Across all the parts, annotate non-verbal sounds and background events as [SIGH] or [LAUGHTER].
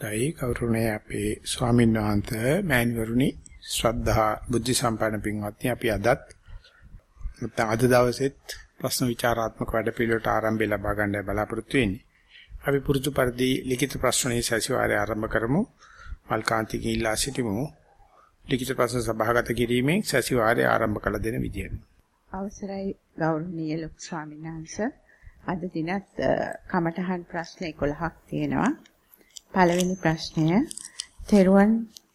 දෛ කෞරුණේ අපේ ස්වාමීන් වහන්සේ මෑණිවරුනි ශ්‍රද්ධා බුද්ධ සම්පන්න පින්වත්නි අපි අදත් නැත්නම් අද දවසෙත් ප්‍රශ්න විචාරාත්මක වැඩපිළිවෙලට ආරම්භය ලබා ගන්න බලාපොරොත්තු වෙන්නේ. අපි පුරුදු පරිදි ලිඛිත ප්‍රශ්නයේ සැසිවාරය ආරම්භ කරමු. මල්කාන්ති කිල්ලා සිටිමු. ලිඛිත ප්‍රශ්න සභාගත කිරීමෙන් සැසිවාරය ආරම්භ කළ දෙන විදියට. අවසරයි ගෞරවනීය ලොකු ස්වාමීන් වහන්සේ අද දිනත් කමඨහන් ප්‍රශ්න 11ක් තියෙනවා. පළවෙනි ප්‍රශ්නය. තෙරුවන්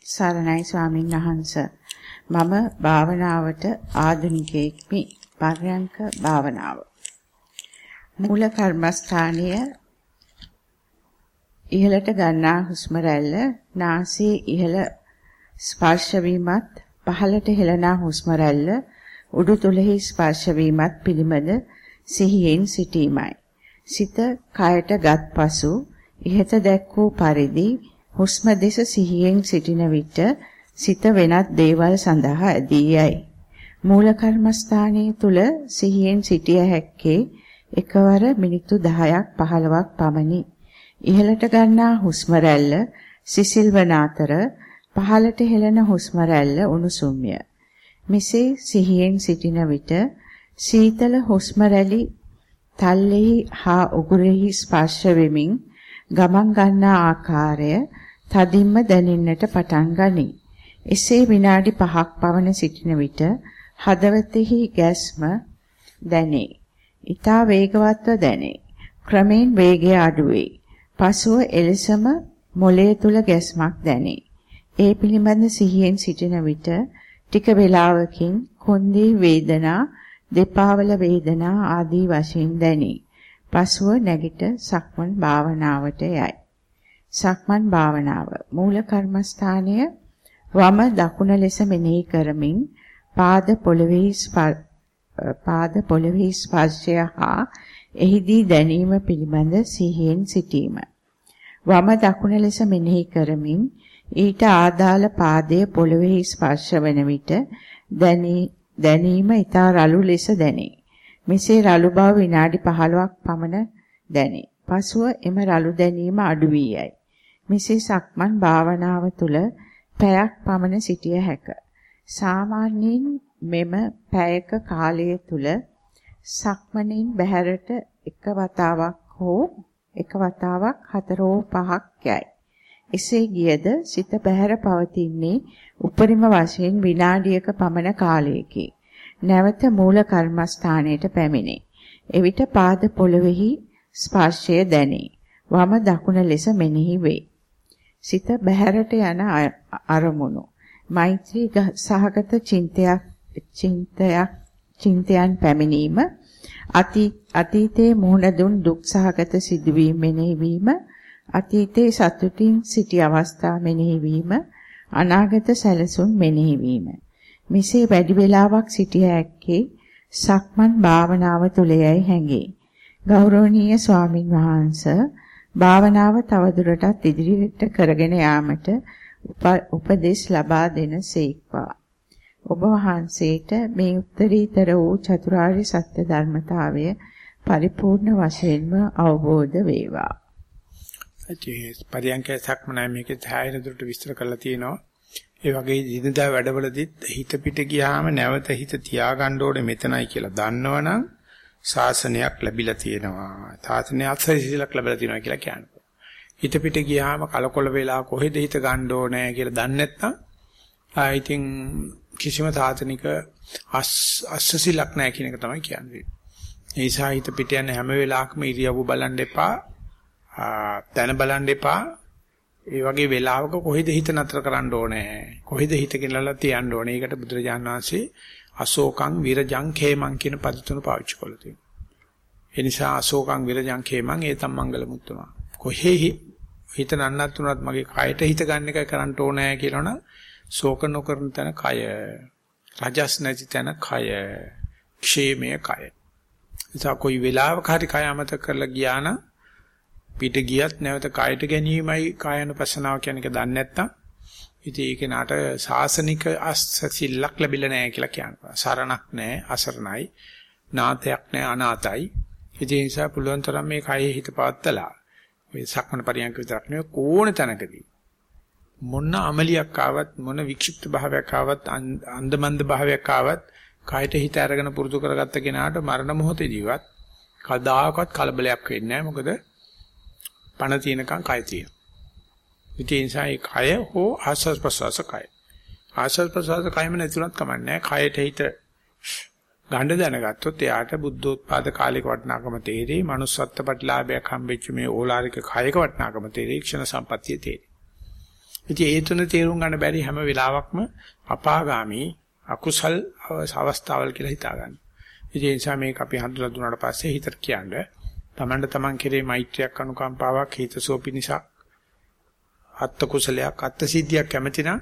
සරණයි ස්වාමීන් වහන්ස. මම භාවනාවට ආධුනිකයෙක්මි පර්යංක භාවනාව. මූල කර්මස්ථානීය ඉහළට ගන්නා හුස්ම රැල්ල නාසයේ ඉහළ ස්පර්ශ වීමත් පහළට හෙළනා හුස්ම රැල්ල උඩුතොලෙහි ස්පර්ශ වීමත් පිළිබඳ සිහියෙන් සිටීමයි. සිත කයට ගත්පසු ඉහත දැක් වූ පරිදි හුස්ම දෙස සිහියෙන් සිටින විට සිත වෙනත් දේවල් සඳහා ඇදී යයි. මූල කර්මස්ථානයේ තුල සිහියෙන් සිටිය හැක්කේ එකවර මිනිත්තු 10ක් 15ක් පමණි. ඉහළට ගන්නා හුස්ම රැල්ල සිසිල් වන අතර පහළට හෙළන හුස්ම රැල්ල උණුසුම්ය. මෙසේ සිහියෙන් සිටින විට සීතල හුස්ම රැලි තල්ලෙහි හා උගුරෙහි ස්පර්ශ වෙමින් ගමන් ගන්නා ආකාරය තදින්ම දැනෙන්නට පටන් ගනී. එසේ විනාඩි 5ක් පවන සිටින විට හදවතෙහි ගැස්ම දැනේ. ඊතා වේගවත්ව දැනේ. ක්‍රමෙන් වේගය අඩු වේ. පසුව එලෙසම මොළය තුල ගැස්මක් දැනේ. ඒ පිළිබඳ සිහියෙන් සිටින විට ටික වේලාවකින් කොන්දේ වේදනා, දෙපාවල වේදනා ආදී වශයෙන් දැනේ. පසුව නැගිට සක්මන් භාවනාවට යයි. සක්මන් භාවනාව මූල කර්මස්ථානය වම දකුණ ලෙස මෙනෙහි කරමින් පාද පොළවේ පාද පොළවේ ස්පර්ශය හා එහිදී දැනීම පිළිබඳ සිහියෙන් සිටීම. වම දකුණ ලෙස මෙනෙහි කරමින් ඊට ආදාළ පාදයේ පොළවේ ස්පර්ශ වන විට දැනීම ඊට රළු ලෙස දැනේ. මෙසේ රළු බව විනාඩි 15ක් පමණ දැනේ. පසුව එම රළු දැනීම අඩු වී යයි. මෙසේ සක්මන් භාවනාව තුළ පැයක් පමණ සිටිය හැක. සාමාන්‍යයෙන් මෙම පැයක කාලය තුල සක්මණෙන් බැහැරට එක වතාවක් හෝ එක වතාවක් හතර හෝ පහක් යයි. එසේ ගියද සිත බැහැර පවතින්නේ උපරිම වශයෙන් විනාඩියක පමණ කාලයකි. නැවත මූල කර්මස්ථානයට පැමිණේ. එවිට පාද පොළොවේහි ස්පර්ශය දැනේ. වම දකුණ ලෙස මෙනෙහි වේ. සිත බහැරට යන අරමුණු. මෛත්‍රී සහගත චින්තයක් චින්තයක් චින්තයන් පැමිණීම අතීතයේ මුහුණ දුන් දුක් සහගත සිදුවීම් මෙනෙහි වීම අතීතයේ සතුටින් සිටි අවස්ථා මෙනෙහි වීම අනාගත සැලසුම් මෙනෙහි වීම මෙසේ වැඩි වේලාවක් සිටිය හැක්කේ සක්මන් භාවනාව තුලයයි හැඟේ. ගෞරවනීය ස්වාමින් වහන්සේ භාවනාව තවදුරටත් ඉදිරියට කරගෙන යාමට උපදෙස් ලබා දෙන සේක්වා. ඔබ වහන්සේට මේ උත්තරීතර වූ චතුරාර්ය සත්‍ය ධර්මතාවය පරිපූර්ණ වශයෙන්ම අවබෝධ වේවා. ඒ පරියන්කේ සක්මනයි මේකේ ධායන දුරට විස්තර කරලා තියෙනවා. ඒ වගේ දිනදා වැඩවලදීත් හිත පිට ගියාම නැවත හිත තියාගන්න ඕනේ මෙතනයි කියලා දන්නවනම් ශාසනයක් ලැබිලා තියෙනවා. තාතනේ අත්සරිසලක් ලැබිලා තියෙනවා කියලා කියනවා. හිත පිට ගියාම කලකොල වෙලා කොහෙද හිත ගන්න ඕනේ කියලා දන්නේ නැත්නම් ආයිතින් කිසිම තාතනික අස්සසිලක් නැහැ කියන එක තමයි කියන්නේ. ඒ නිසා හිත පිට යන හැම වෙලාවකම ඉරියව්ව බලන්න එපා. තන බලන්න එපා. ඒ වගේ වෙලාවක කොහෙද හිත නතර කරන්න ඕනේ? කොහෙද හිත ගෙනලා තියන්න ඕනේ? ඒකට බුදුරජාණන් වහන්සේ අශෝකං විරජං khේමං කියන පද තුන පාවිච්චි කළා තියෙනවා. ඒ නිසා අශෝකං විරජං khේමං ඒතම් මංගල මුත්තම කොහේ හිත නන්නත් උනත් මගේ කයට හිත ගන්න එකයි කරන්න ඕනේ කියනවනම් ශෝක නොකරන තැන කය. රජස් නැති තැන කය. ക്ഷേමය කය. නිසා කොයි වෙලාවක හරි කය අමතක කරලා ගියා නම් පිට ගියත් නැවත කායට ගැනීමයි කායනුපස්සනාව කියන එක දන්නේ නැත්නම් ඉතින් ඒක නාට සාසනික අස්සසිල්ලක් ලැබිලා නැහැ කියලා කියනවා. සරණක් නැහැ, අසරණයි, නාතයක් නැහැ, අනාතයි. ඒ නිසා පුළුවන් තරම් මේ කයෙහි හිත පවත්තලා ඔය සක්මන පරියන්ක විතරක් නෙවෙයි කෝණ තැනකදී මොන අමලියක් ආවත් මොන වික්ෂිප්ත භාවයක් ආවත් අන්දමන්ද භාවයක් ආවත් කායට හිත අරගෙන පුරුදු කරගත්ත කෙනාට මරණ මොහොතේදීවත් කදාකවත් කලබලයක් වෙන්නේ නැහැ මොකද පණ තියෙනකන් කය තියෙනවා. ඉතින් ඒ නිසා ඒ කය හෝ ආස්වාද ප්‍රසවාස කය. ආස්වාද ප්‍රසවාස කයම නැතුණත් කමන්නේ කයට හිත ගණ්ඩ දැනගත්තොත් එයාට බුද්ධෝත්පාද කාලයක වටිනාකම තේරෙයි, manussත්ත්ව ප්‍රතිලාභයක් හම්බෙච්ච මේ ඕලාරික කයක වටිනාකම තේරෙයි, ක්ෂණ සම්පත්තිය තේරෙයි. ඉතින් ඒ තුන තේරුම් ගන්න බැරි හැම වෙලාවකම අපාගාමි අකුසල් අවස්ථාවල් කියලා හිතා ගන්න. ඉතින් ඒ නිසා මේක අපි හඳුනා දුන්නාට පස්සේ හිතට කියන්නේ තමන්ට තමන් කෙරේ මෛත්‍රියක් අනුකම්පාවක් හිතසෝපි නිසා අත්ත කුසලයක් අත්ත සිද්ධියක් කැමතිනම්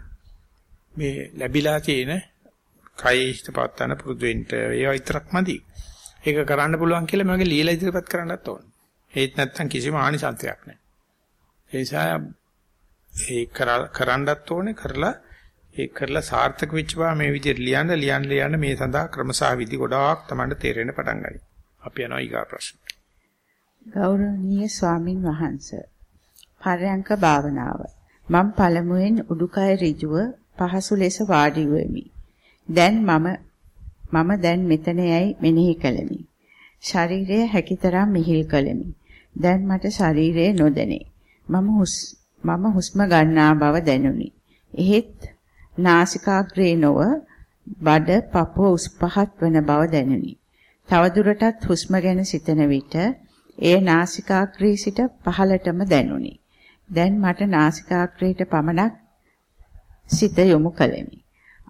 මේ ලැබිලා තියෙන කයි හිත පවත්තන පුරුදු වෙන්න ඒවා විතරක් මදි. ඒක කරන්න පුළුවන් කියලා මගේ লীලා ඉදිරිපත් කරන්නත් ඕන. ඒත් නැත්තම් කිසිම ආනිසංසයක් නැහැ. ඒ නිසා ඒ කරන්නත් ඕනේ කරලා ඒ කරලා සාර්ථක වෙච්ච බව මේ විදිහට ලියන්න ලියන්න ලියන්න මේ සඳහා ක්‍රමසහ විදි ගොඩාක් තමයි තේරෙන්න පටන් ගන්නේ. අපි යනවා ඊගා ප්‍රශ්න. ගෞරවනීය ස්වාමින් වහන්සේ. පරයන්ක භාවනාව. මම පළමුවෙන් උඩුකය ඍජුව පහසු ලෙස වාඩි වෙමි. දැන් මම මම දැන් මෙතන යයි මෙනෙහි කළෙමි. ශරීරය හැකිතරම් මිහිල් කළෙමි. දැන් මට ශරීරය නොදැනේ. මම හුස් මම හුස්ම ගන්නා බව දැනුනි. එහෙත් නාසිකාග්‍රේ නොව බඩ පපුව උස් පහත් වන බව දැනුනි. තවදුරටත් හුස්ම ගැන සිතන විට එය නාසිකාග්‍රේ සිට පහළටම දැනුනි. දැන් මට නාසිකාග්‍රේට පමණක් සිත යොමු කළෙමි.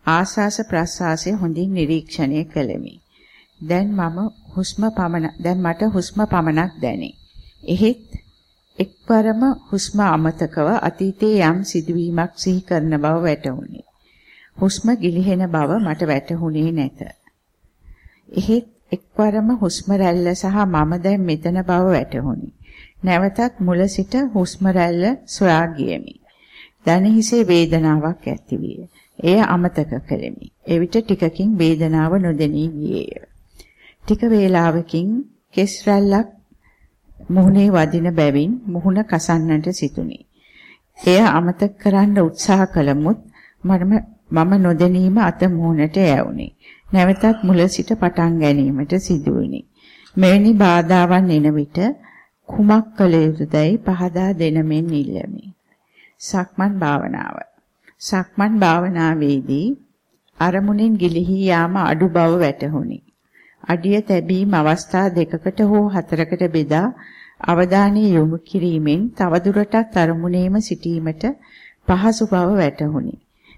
ආස්වාස ප්‍රස්වාසය හොඳින් නිරීක්ෂණය කළෙමි. දැන් මම හුස්ම පමණ දැන් මට හුස්ම පමණක් දැනේ. එහෙත් එක්වරම හුස්ම අමතකව අතීතයේ යම් සිදුවීමක් සිහි කරන බව වැටහුණි. හුස්ම ගිලිහෙන බව මට වැටහුණේ නැත. එහෙත් එක්වරම හුස්ම රැල්ල සහ මම දැන් මෙතන බව වැටහුණි. නැවතත් මුල සිට හුස්ම රැල්ල සොයා ගියෙමි. දන හිසේ වේදනාවක් ඇතිවිය. එය අමතක කළෙමි. එවිට ටිකකින් වේදනාව නොදෙනී ගියේය. ටික වේලාවකින් කෙස් රැල්ලක් මුහුණේ වදින බැවින් මුහුණ කසන්නට සිටුනි. එය අමතක කරන්න උත්සාහ කළමුත් මම නොදැනීම අත මුහුණට යවුනි. නැවතත් මුල සිට පටන් ගැනීමට සිදුවිනි. මෙවැනි බාධාවන් එන විට කුමක් කළ යුතුදයි පහදා දෙනමෙන් ඉල්ලමි. සක්මන් භාවනාව. සක්මන් භාවනාවේදී අරමුණෙන් ගිලිහි යාම අඩු බව වැටහුණි. අඩිය තැබීම අවස්ථා දෙකකට හෝ හතරකට බෙදා අවධානය යොමු කිරීමෙන් තවදුරටත් අරමුණේම සිටීමට පහසු බව වැටහුණි.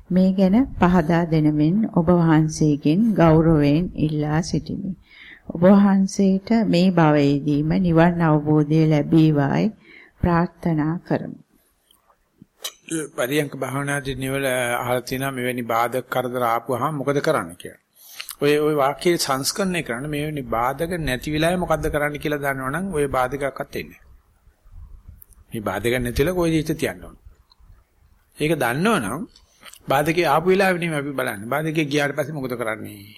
මේ ගැන පහදා දෙනමින් ඔබ වහන්සේගෙන් ගෞරවයෙන් ඉල්ලා සිටිමි. ඔබ වහන්සේට මේ භවයේදීම නිවන් අවබෝධය ලැබේවායි ප්‍රාර්ථනා කරමි. පරියංක භාවනාදී නිවල අහලා තියෙනවා මෙවැනි බාධක කරදර ආපුවාම මොකද කරන්න කියලා. ඔය ඔය වාක්‍යයේ සංස්කරණය කරන්න මෙවැනි බාධක නැති වෙලාවේ මොකද්ද කරන්න කියලා දන්නවනම් ඔය බාධකයක්වත් එන්නේ නැහැ. මේ බාධක නැතිලා කොයි දෙයක තියන්න ඕන. ඒක දන්නවනම් බාධකේ ආපු වෙලාවෙ නෙමෙයි අපි බලන්නේ. බාධකේ ගියාට පස්සේ මොකද කරන්නේ?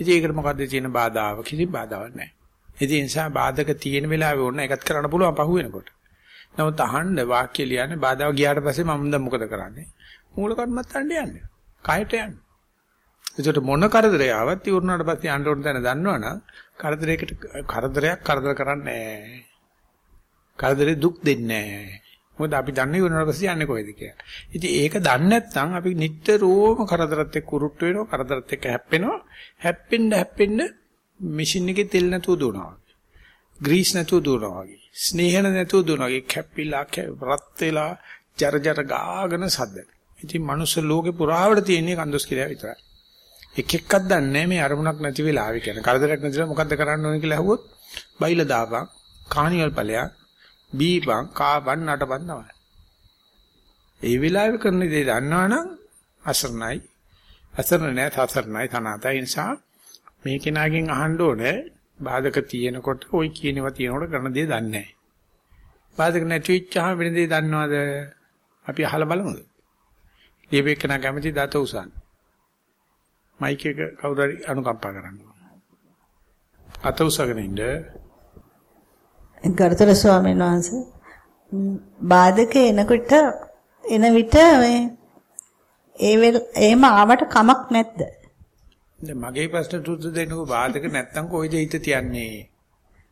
ඉතින් ඒකට මොකද්ද තියෙන බාධාව? කිසි බාධාවක් නැහැ. ඉතින් ඒ නිසා බාධක තියෙන වෙලාවෙ ඕන එකත් කරන්න පුළුවන් පහු වෙනකොට. නමුත් අහන්න වාක්‍ය ලියන්නේ බාධාව ගියාට පස්සේ මම දැන් මොකද කරන්නේ? මූල කර්මත්තන්ට යන්නේ. කයට යන්නේ. ඒකට මොන කරදරය ආවත් ඉවරනාට පස්සේ යන්න ඕන තැන දන්නවනම් කරදරයකට කරදරයක් කරදර කරන්නේ නැහැ. කරදරේ දුක් දෙන්නේ නැහැ. මොකද අපි දන්නේ වෙනවා පස්සේ යන්නේ කොහෙද කියලා. ඉතින් ඒක දන්නේ නැත්නම් අපි නිට්ටරෝම කරදරත් එක්ක උරුට්ට වෙනවා, කරදරත් එක්ක හැප්පෙනවා. හැප්පෙන්න හැප්පෙන්න මැෂින් එකේ තෙල් නැතුව දුවනවා. ග්‍රීස් නැතුව දුවනවා වගේ. ස්නේහන නැතුව දුවනවා වගේ කැපිලා රත් වෙලා ජරජර ගාගෙන සද්ද. ඉතින් මනුස්ස ලෝකේ පුරාවට තියෙන කන්දොස් කියලා විතරයි. එක එකක් දන්නේ මේ අරමුණක් නැති වෙලාවෙ කියන. කරදරයක් නැතිලා මොකද්ද කරන්න ඕනේ කියලා අහුවොත් බයිලා දාපන්, කානිවල් ඵලයක් බීපන් කාපන් නටපන් තමයි. ඒ වෙලාවේ කරන දේ දන්නවනම් අසරණයි. අසරණ නැහැ සසරණයි තනාතයි නිසා මේ කෙනාගෙන් අහන්න ඕනේ බාධක තියෙනකොට ওই කියනවා තියෙනකොට කරන දේ දන්නේ නැහැ. බාධක නැති වෙච්චාම වෙන දේ දන්නවද? අපි අහලා බලමුද? ලියපෙකන කැමති දත උසන්. මයික් එක කවුරු හරි අනුකම්පා කරන්න. අත උසගෙන ඉන්න ගරුතර ස්වාමීන් වහන්සේ බාධක එනකොට එන විට මේ ඒ වෙල එහෙම ආවට කමක් නැද්ද? දැන් මගේ ප්‍රශ්නට උත්තර දෙන්නකෝ බාධක නැත්තම් කොයිද හිත තියන්නේ?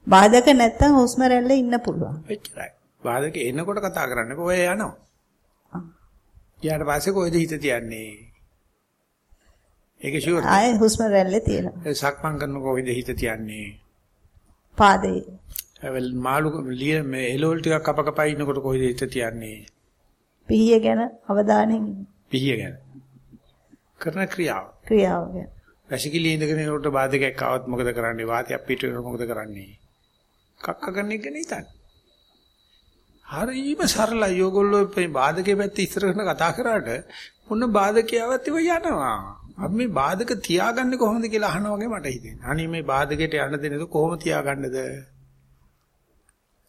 බාධක නැත්තම් හුස්ම රැල්ල ඉන්න පුළුවන්. එච්චරයි. බාධක එනකොට කතා කරන්නකෝ ඔය යනවා. ඊට පස්සේ කොයිද හිත තියන්නේ? ඒක ෂුවර්. ආයේ හුස්ම රැල්ලේ තියෙනවා. සක්මන් කරනකොට කොයිද හිත තියන්නේ? පාදේ. මාළු මේ එලෝල් ටිකක් කප කප ඉන්නකොට කොයිද හිත තියන්නේ? පිහිය ගැන අවධානයෙන් පිහිය ගැන. කරන ක්‍රියාව. ක්‍රියාව ගැන. වැසිකිලි ඉඳගෙන යනකොට බාධකයක් ආවත් මොකද කරන්නේ? වාතයක් පිට වෙනකොට මොකද කරන්නේ? කක්ක ගන්න එක ගැන හිතන්නේ. හරිම සරලයි. ඕගොල්ලෝ මේ බාධකේ පැත්ත ඉස්සර කරන කතා කරාට මොන බාධකයවත් ඒව යනවා. අපි මේ බාධක තියාගන්නේ කොහොමද කියලා අහනවා වගේ මට හිතෙනවා. අනේ මේ බාධකයට යන්න දෙන්නද කොහොම තියාගන්නද?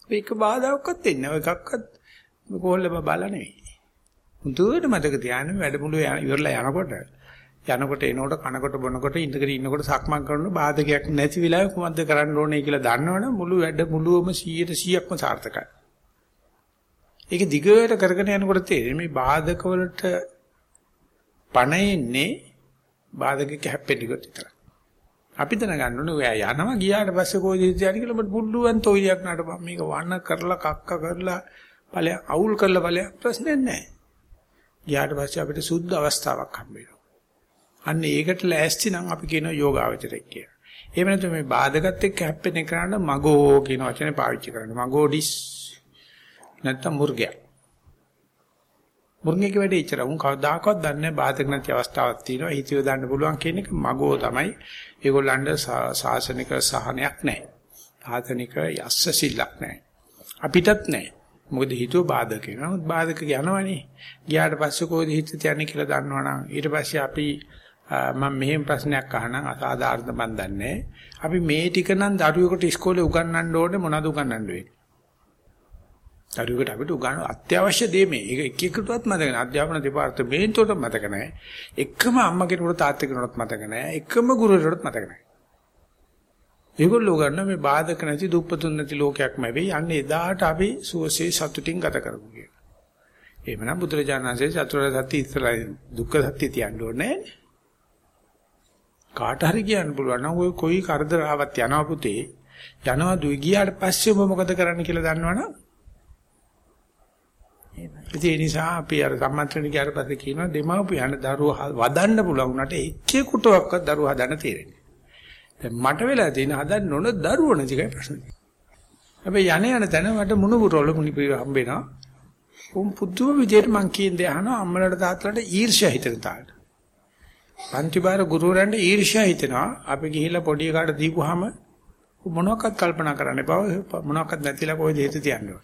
මේක බාධාවක්වත් දෙන්නේ නැහැ. එකක්වත් කොහොල්ල බබලා නෙවෙයි. මුදුවට මතක තියාගන්න වැඩමුළුවේ ඉවරලා යනකොට යනකොට එනකොට කනකොට බොනකොට ඉඳගෙන ඉන්නකොට සක්මන් කරනකොට බාධකයක් නැති වෙලාවෙ කොහොමද කරන්න ඕනේ කියලා දන්නවනම් මුළු වැඩ මුළුවම 100ට 100ක්ම සාර්ථකයි. ඒක දිගට කරගෙන යනකොට තේරෙන්නේ මේ බාධක වලට පණ එන්නේ බාධක කැප්පෙන්න කොට විතරයි. අපි දැනගන්න ඕනේ ඔයා යනවා ගියාට පස්සේ කොයිද යන්නේ කියලා මට පුළුවන් තොইলයක් නඩපන් මේක වණ කරලා කක්ක කරලා ඵලය අවුල් කරලා ඵලය ප්‍රශ්නයක් නැහැ. ගියාට පස්සේ අපිට සුද්ධ අවස්ථාවක් හම්බ වෙනවා. අන්න ඒකට ලෑස්ති නම් අපි කියනවා යෝගාවචරය කියලා. එහෙම නැත්නම් මේ බාධකත් එක්ක හැප්පෙන කරන්න මගෝ කියන වචනේ පාවිච්චි කරන්න. මගෝඩිස් නැත්නම් මුර්ගයා. මුර්ගයාගේ වැඩේ ඉච්චර උන් කවදාකවත් දන්නේ නැහැ බාධක නැති අවස්ථාවක් තියෙනවා. හිතියෝ දාන්න පුළුවන් කියන එක මගෝ තමයි. ඒගොල්ලන්ට සාසනික සහනයක් නැහැ. ආතනික යස්ස සිල්ලක් නැහැ. අපිටත් නැහැ. මොකද හිතුව බාධක වෙනවා. නමුත් බාධක යනවනේ. ගියාට පස්සේ කොහෙද හිත තියන්නේ කියලා දන්නවනම් ඊට පස්සේ අපි මම මෙහෙම ප්‍රශ්නයක් අහනම් අසාධාරණ මන් දන්නේ. අපි මේ ටික නම් දරුවෙකුට ඉස්කෝලේ උගන්වන්න ඕනේ මොනවද උගන්වන්න වෙන්නේ? දරුවෙකුට අපිට උගන්වන අත්‍යවශ්‍ය දේ මේ. ඒක එක එකටවත් මතක නැහැ. අධ්‍යාපන දෙපාර්තමේන්තුවට මතක නැහැ. එකම අම්මා කෙනෙකුට තාත්තා කෙනෙකුට මතක නැහැ. එකම ගුරුවරයෙකුට මතක නැහැ. ඒගොල්ලෝ ගන්න මේ බාධක නැති දුප්පතුන් නැති ලෝකයක්ම වෙයි. යන්නේ එදාට අපි සුවසේ සතුටින් ගත කරමු කියලා. එහෙමනම් බුදුරජාණන්සේ චතුරාර්ය සත්‍ය ඉස්සරහ දුක්ඛ සත්‍ය තියන්න ඕනේ කාට හරි කියන්න පුළුවන් නම් ඔය කොයි කරදර ආවත් යනවා පුතේ යනවා දුයි ගියාට පස්සේ ඔබ මොකද කරන්න කියලා දන්නවනම් ඒ නිසා අපි අර සම්මන්ත්‍රණ ගියාට පස්සේ කියනවා දෙමාපියන් දරුවා වදන්න පුළුවන් උනට එක්කෙකුටවත් දරුවා හදන්න තේරෙන්නේ දැන් මට වෙලා තියෙන හදන්න ඕන දරුවෝ නැතිකයි ප්‍රශ්නේ. හැබැයි යන්නේ යන තැන මට මුණුබුරවල මුනිපිර හම්බෙනවා. උන් පුදුම විදියට මං කියන්නේ අහනවා අම්මලට තාත්තලට ඊර්ෂ්‍යා හිතෙන තාලට. පන්තිබාර ගුරුවරයන්ට ඊර්ෂ්‍යා හිතෙනවා. අපි ගිහිල්ලා පොඩි කාට දීපුවාම මොනවාක්වත් කල්පනා කරන්න එපා. මොනවාක්වත් නැතිලා කොහෙද හිත තියන්නේ.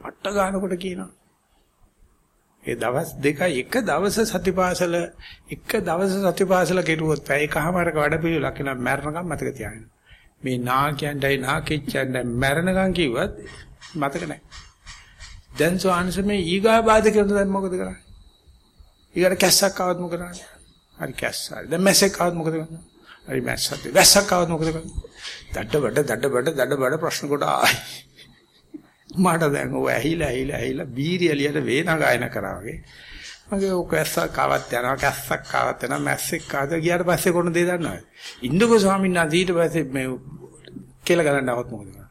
පට්ට ගන්නකොට කියනවා. ඒ දවස් දෙකයි එක දවස සතිපාසල එක දවස සතිපාසල කෙරුවොත් පැය එකමාරක වැඩ පිළිවෙලක් වෙනවා මැරණකම් මතක තියාගන්න. මේ නාකියන්ටයි නාකිච්චන්ටයි මැරණකම් කිව්වත් මතක නැහැ. දැන් සෝහන්ස මේ ඊගා බාධක කරන දැන් මොකද කරන්නේ? ඊගාට කැස්සක් ආවත් මොකද කරන්නේ? හරි කැස්සයි. දැන් මැස්සෙක් ආවත් මොකද කරන්නේ? හරි මැස්සක්. වැස්සක් ආවත් මොකද කරන්නේ? දඩ බඩ දඩ බඩ දඩ බඩ ප්‍රශ්න කොට ආයි. මට දැන් ඔය ඇහිලා ඇහිලා ඇහිලා බීරියලියට වේනා ගායන කරා වගේ. මගේ ඔක ඇස්සක් කාවත් යනවා කැස්සක් කාවත් යනවා මැස්සෙක් කාද ගියාට පස්සේ කොන දේ දන්නවද? ඉන්දකෝ ස්වාමීන් වහන්සේ ඊට පස්සේ මේ කියලා ගලන්න આવත් මොකද කරන්නේ?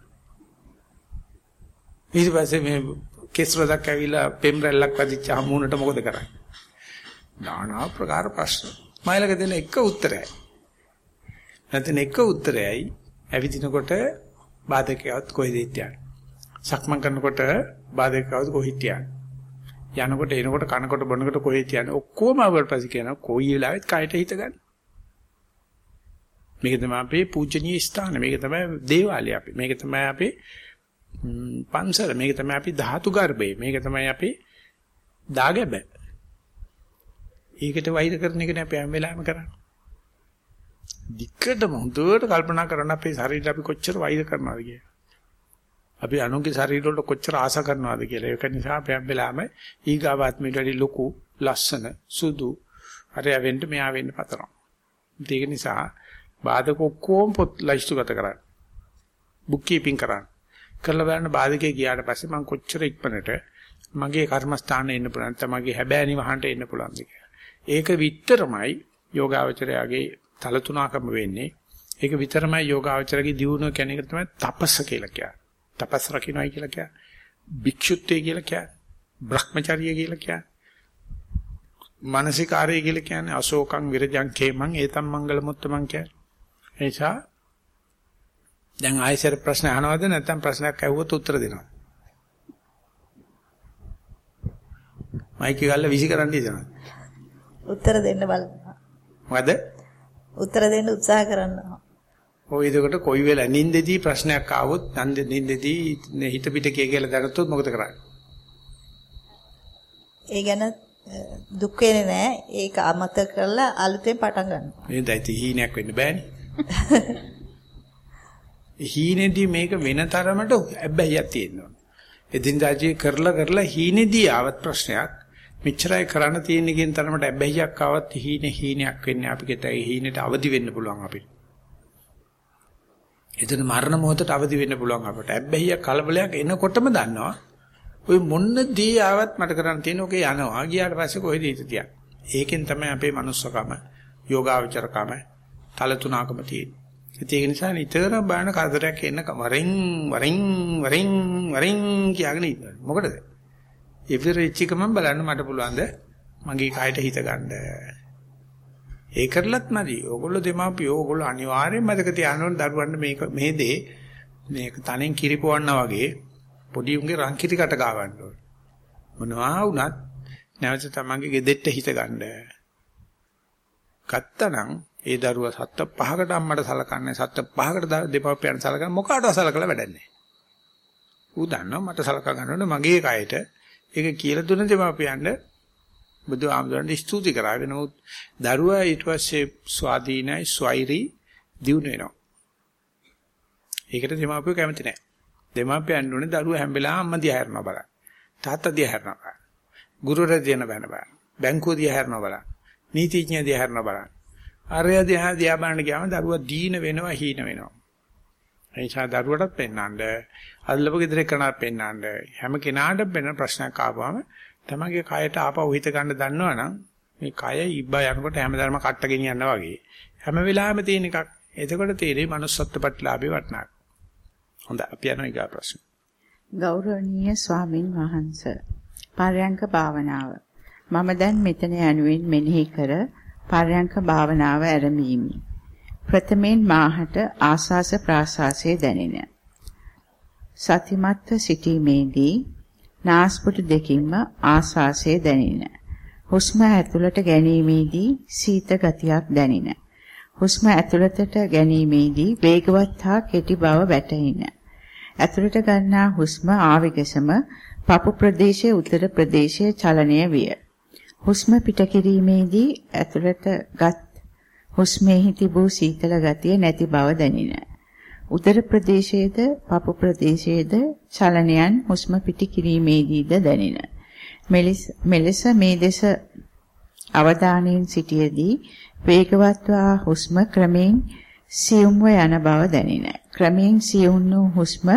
ඊට පස්සේ මේ කෙස්රදක් ඇවිලා පෙම්රැල්ලක් වදිච්චා මූණට මොකද කරන්නේ? নানা ප්‍රකාර ප්‍රශ්න. මයිලක දෙන එක උත්තරයයි. නැත්නම් එක උත්තරයයි ඇවිදිනකොට බාධකයක් කොහෙද ඉන්නේ? සක්මන් කරනකොට බාධකවද කොහිට යන්නේ යනකොට එනකොට කනකොට බොනකොට කොහෙට යන්නේ ඔක්කොම අවල් පස්සේ කියනවා. කොයි වෙලාවෙත් කයට හිත ගන්න. මේක තමයි අපේ පූජනීය ස්ථාන. මේක තමයි දේවාලය අපි. මේක තමයි අපේ පන්සල. මේක තමයි අපි ධාතු ගර්භය. මේක තමයි අපි දාගැබ ඒකට වෛර කරන එකනේ අපි හැම වෙලාවෙම කරන්නේ. දික්කටම හොඳට කල්පනා කරන අපේ ශරීරය අපි කොච්චර වෛර කරනවද කියලා. අපි අනුන්ගේ ශරීර වලට කොච්චර ආස කරනවද කියලා. ඒක නිසා අපි හැම වෙලාවෙම ඊගාවාත්මයට වැඩි ලොකු, ලස්සන, සුදු හරි වෙන්න මෙහා වෙන්න පතනවා. ඒක නිසා බාධක ඔක්කොම පොත් ලයිස්තු ගත කරන්න. බුක් කීපින් කරන්න. කරලා බලන්න බාධකේ ගියාට පස්සේ මම කොච්චර ඉක්මනට මගේ කර්මස්ථානෙ එන්න පුළුවන් නැත්නම් මගේ හැබෑ නිවහනට එන්න පුළුවන්ද කියලා. ඒක විතරමයි යෝගාවචරයාගේ තලතුණකම වෙන්නේ. ඒක විතරමයි යෝගාවචරගේ දියුණුව කියන එක තමයි තපස්ස කියලා කියන්නේ. තපස් රකින්නයි කියලා කියන්නේ. භික්ෂුත්වය කියලා කියන්නේ. භ්‍රමචර්ය කියලා කියන්නේ. මානසිකාරය කියලා කියන්නේ අශෝකං විරජං කේමං ඒතම් මංගල මුත්තමං කියන්නේ. එනිසා දැන් ආයෙසර ප්‍රශ්න අහනවද නැත්නම් ප්‍රශ්නයක් ඇහුවොත් උත්තර දෙනවා. මයික් එක ගාලා විසි කරන්න ඉතන. උත්තර දෙන්න බලන්න. මොකද? උත්තර දෙන්න උත්සාහ කරනවා. ඔය එතකොට කොයි වෙලාව නින්දෙදී ප්‍රශ්නයක් ආවොත් නන්ද නින්දෙදී හිත පිට කිය කියලා දැනගත්තොත් මොකද කරන්නේ? ඒ ගැන දුක් වෙන්නේ නැහැ. ඒක අමතක කරලා අලුතෙන් පටන් ගන්නවා. මේ දැයිති හීනයක් වෙන්න බෑනේ. [LAUGHS] හීනේදී මේක වෙන තරමට හැබැයික් තියෙනවා. එදිනදාජී කරලා කරලා හීනේදී ආවත් ප්‍රශ්නයක් මෙච්චරයි කරන්න තියෙන කියන තරමට හැබැයික් ආවත් හීනේ හීනයක් වෙන්නේ අපි කිතයි හීනෙට අවදි වෙන්න පුළුවන් අපිට. එතන මරණ මොහොතට අවදි වෙන්න පුළුවන් අපට. හැබැයික් කලබලයක් එනකොටම දන්නවා. ওই මොන්න දේ ආවත් මට කරන්න තියෙන ඔකේ යනවා. ගියාට පස්සේ කොහෙද හිත තියන්නේ. ඒකෙන් තමයි අපේ manussකම, යෝගාවචරකම, තලතුණකම තියෙන්නේ. ඒක නිසා නිතරම බාන කරදරයක් එන්න වරින් වරින් වරින් වරින් කියගෙන ඉන්නවා. මොකටද? ඉවිතර ඉච්චිකම බලන්න මට පුළුවන්ද මගේ කයට හිත ගන්න. ඒ කරලත් නැති. ඕගොල්ලෝ දෙමාපියෝ ඕගොල්ලෝ අනිවාර්යෙන්ම මතක තියාගන්න ඕන දරුවන්ට මේක මේ දේ මේක තනෙන් කිරිපොවන්නා වගේ පොඩි උන්ගේ රන් කිරි කට ගා ගන්න ඕන. මොනවා වුණත් නැවත තමන්ගේ ගෙදෙට්ට හිත ගන්න. ගත්තනම් ඒ දරුවා සත්ත පහකට අම්මට සලකන්නේ සත්ත පහකට දෙපොප්පයන් සලකන්නේ මොකටද සලකලා වැඩක් නැහැ. ඌ දන්නවා මට සලකා ගන්න ඕනේ මගේ කයට. ඒක කියලා දුන්න දෙපොප්පයන්ට බුදු ආමඳුරන්ට ස්තුති කරාගෙන උත් දරුවා ඊට පස්සේ ස්වාධීනයි ස්වෛරී දියුණු වෙනවා. ඒකට දෙමාපියෝ කැමති නැහැ. දෙමාපියන් උනේ දරුවා හැම වෙලාවෙම අම්මා දිහා හැරනවා බලන්න. තාත්තා දිහා හැරනවා බලන්න. ගුරුවරයා දිහා බලන්න. බැංකුව දිහා හැරනවා බලන්න. නීතිඥයා දිහා හැරනවා බලන්න. අරය දිහා දිහා බලන්න ගියාම දරුවා දීන වෙනවා හීන වෙනවා. ඒ නිසා දරුවටත් පෙන්නන්න, අල්ලපු ගෙදර කරනාත් පෙන්නන්න, හැම කෙනාටම වෙන ප්‍රශ්නයක් ආවම තමන්ගේ කයට ආපහු හිත ගන්න දන්නවනම් මේ කය ඉබ්බා යනකොට හැමදාම කට්ට ගෙනියනවා වගේ. හැම වෙලාවෙම තියෙන එකක්. එතකොට තේරෙයි manussත්ත්ව ප්‍රතිලාභේ වටනාක. හොඳ අපි යනවා ඊගා ප්‍රශ්න. ගෞරවනීය ස්වාමින් වහන්සේ. පරයන්ක භාවනාව. මම දැන් මෙතන යනුවෙන් මෙනෙහි කර පරයන්ක භාවනාව ආරම්භීමි. ප්‍රථමයෙන් මාහට ආස්වාස ප්‍රාස්වාසයේ දැනෙන. සතිමත්ව සිටීමේදී නාස්පුඩු දෙකින්ම ආස්වාසයේ දැනෙන. හුස්ම ඇතුළට ගැනීමේදී සීත ගතියක් දැනෙන. හුස්ම ඇතුළතට ගැනීමේදී වේගවත් හා කෙටි බව වැටහෙන. ඇතුළට ගන්නා හුස්ම ආවිගසම පපු ප්‍රදේශයේ උත්තර ප්‍රදේශයේ චලනය විය. හුස්ම පිට කිරීමේදී ඇතුළටගත් හුස්මෙහි තිබූ සීතල ගතිය නැති බව දැනින. උදර ප්‍රදේශයේද පපු ප්‍රදේශයේද චලනයන් හුස්ම පිට කිරීමේදීද දැනින. මෙලෙස මේ දෙස අවධානයෙන් සිටියේදී වේගවත්ව හුස්ම ක්‍රමයෙන් සියුම්ව යන බව දැනින. ක්‍රමයෙන් සියුම් වූ හුස්ම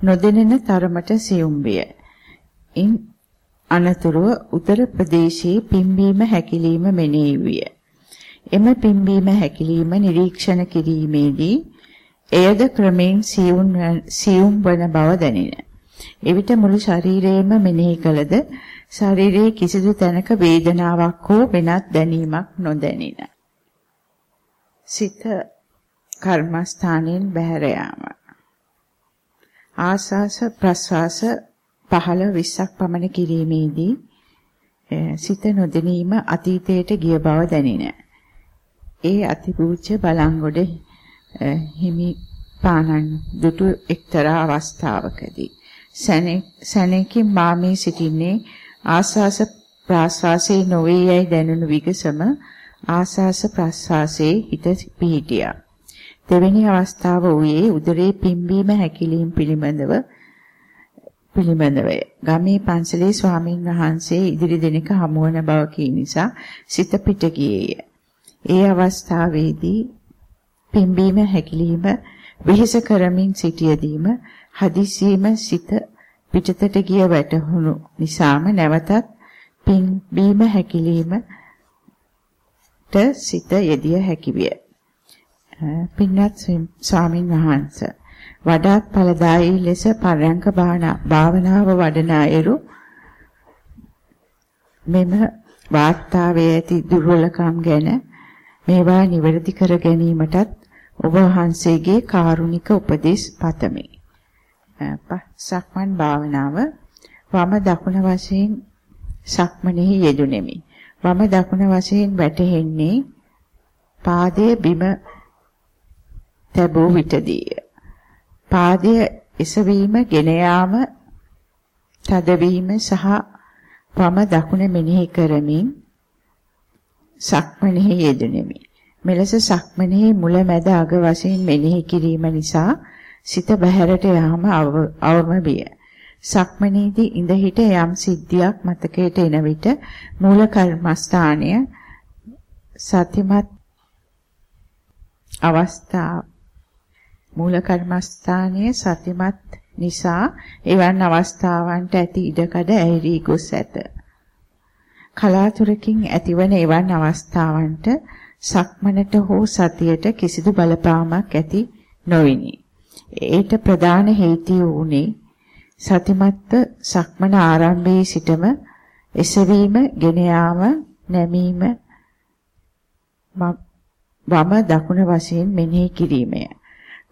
නොදෙනෙන තරමට සියුම් විය. ඉන් අනතුරුව උදර ප්‍රදේශයේ පිම්බීම හැකිලිම මෙනෙහි විය. එම පිම්බීම හැකිලිම නිරීක්ෂණ කිරීමේදී එයද ක්‍රමෙන් සියුම් වන බව දැනින. එවිට මුළු ශරීරයේම මෙනෙහි කළද ශරීරයේ කිසිදු තැනක වේදනාවක් හෝ වෙනත් දැනීමක් නොදැනින. සිත කර්මස්ථානයෙන් බැහැර යාම. ආස්වාස ප්‍රස්වාස 15 20ක් පමණ කිරීමේදී සිත නොදැනීම අතීතයට ගිය බව දැනින. ඒ අතිපූජ්‍ය බලංගොඩ හිමි පානන් දුටු එක්තරා අවස්ථාවකදී සැනෙකින් මාමේ සිටින්නේ ආස්වාස ප්‍රාස්වාසයේ නොවේ යයි දැනුණු විගසම ආස්වාස ප්‍රාස්වාසයේ හිත පිහිටියා. දෙවෙනි අවස්ථාව වූයේ උදරේ පිම්බීම හැකිලීම් පිළිබඳව පිළිබඳවය. ගමේ පන්සලේ ස්වාමින් වහන්සේ ඉදිරි දිනක හමුවන බව කී නිසා සිත පිට ගියේය. ඒ අවස්ථාවේදී පිම්බීම හැකිලිම වෙහෙස කරමින් සිටියදීම හදිසියෙම සිත පිටතට ගිය වැටහුණු නිසාම නැවතත් පින් බීම හැකිලීමට සිත යෙදිය හැකි විය. පින්වත් ස්වාමින් වහන්සේ වඩාත් ඵලදායී ලෙස පරයන්ක භාවනාව වඩන අයරු මෙම වාර්තාවේ ඇති දුර්වලකම් ගැන මේවා නිවැරදි කර ගැනීමටත් ඔබ වහන්සේගේ කාරුණික උපදෙස් පතමි. සක්මන් භාවනාව වම දකුණ වශයෙන් සක්මනෙහි යෙදුණෙමි. වම දකුණ වශයෙන් වැටෙන්නේ පාදයේ බිම තැබූ විටදීය. පාදයේ එසවීම, ගෙන යාම, තදවීම සහ වම දකුණ මෙනෙහි කරමින් සක්මනෙහි යෙදුණෙමි. මෙලෙස සක්මනෙහි මුල මැද අග වශයෙන් මෙනෙහි කිරීම නිසා සිත බහැරට යාම අවම විය. සක්මනේදී ඉඳ හිට යම් සිද්ධියක් මතකයට එන විට මූල කර්මස්ථානය සතිමත් අවස්ථා මූල කර්මස්ථානයේ සතිමත් නිසා එවන් අවස්ථාවන්ට ඇති ඉඩකඩ ඇහිරි ගොස් ඇත. කලාතුරකින් ඇතිවන එවන් අවස්ථාවන්ට සක්මනට හෝ සතියට කිසිදු බලපාමක් ඇති නොවිනි. ඒට ප්‍රධාන හේතුව උනේ සතිමත්ව සක්මන ආරම්භයේ සිටම එසවීම, ගෙන යාම, නැමීම වම දකුණ වශයෙන් මෙනෙහි කිරීමය.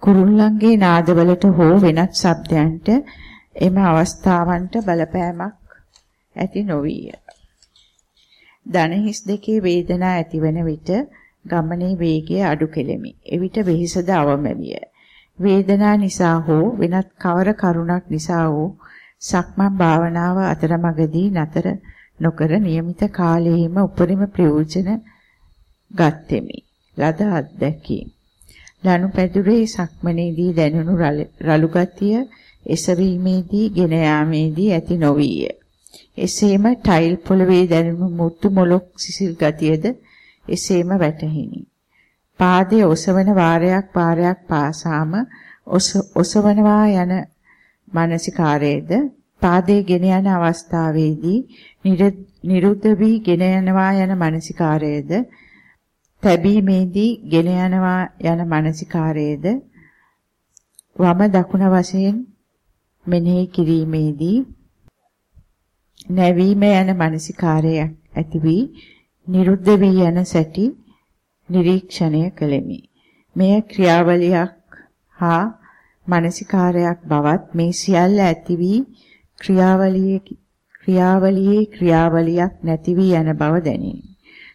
කුරුල්ලන්ගේ නාදවලට හෝ වෙනත් ශබ්දයන්ට එම අවස්ථාවන්ට බලපෑමක් ඇති නොවිය. දනහිස් දෙකේ වේදනා ඇතිවන විට ගමනේ වේගය අඩු කෙලෙමි. එවිට වෙහිසද අවම විය. වේදනා නිසා හෝ වෙනත් කවර කරුණක් නිසා හෝ සක්මන් භාවනාව අතරමඟදී නතර නොකර નિયમિત කාලයේම උපරිම ප්‍රයෝජන ගත්ෙමි. ලද අත්දැකීම්. ලනුපැදුරේ සක්මනේදී දැනුණු රළු ගතිය එසවීමේදී ගෙන යාමේදී ඇති නොවිය. එසේම ටයිල් පොළවේ දැනුණු මුතු මොලොක් සිසිල් ගතියද එසේම වැටහිනි. පාදයේ ඔසවන වාරයක් පාරයක් පාසාම ඔසවනවා යන මානසිකාරයේද පාදයේ ගෙන යන අවස්ථාවේදී නිරුද්ධ වී ගෙන යනවා යන මානසිකාරයේද තැබීමේදී ගෙන යනවා යන මානසිකාරයේද වම දකුණ වශයෙන් මෙනෙහි කිරීමේදී නැවීම යන මානසිකාරයක් ඇති වී නිරුද්ධ වී යන සැටි නිරීක්ෂණය කළෙමි. මෙය ක්‍රියාවලියක් හා මානසිකාරයක් බවත් මේ සියල්ල ඇති වී ක්‍රියාවලියේ ක්‍රියාවලියේ ක්‍රියාවලියක් නැති වී යන බව දැනිනි.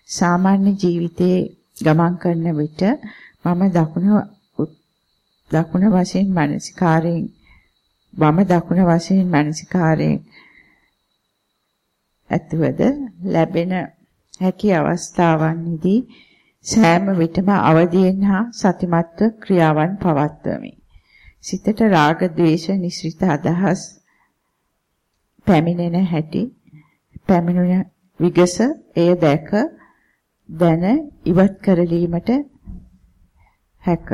සාමාන්‍ය ජීවිතයේ ගමන් කරන විට මම දකුණ දකුණ වශයෙන් මානසිකාරයෙන් වම දකුණ වශයෙන් මානසිකාරයෙන් ඇතුවද ලැබෙන හැකි අවස්ථාවන්හිදී සෑම විටම අවදියෙන් හා සතිමත්ව ක්‍රියාවන් පවත්වමි. සිතට රාග ద్వේෂ නිස්ෘත අදහස් පැමිණෙන හැටි පැමිණුණ විගස එය දැක දැන ඉවත් කරලීමට හැක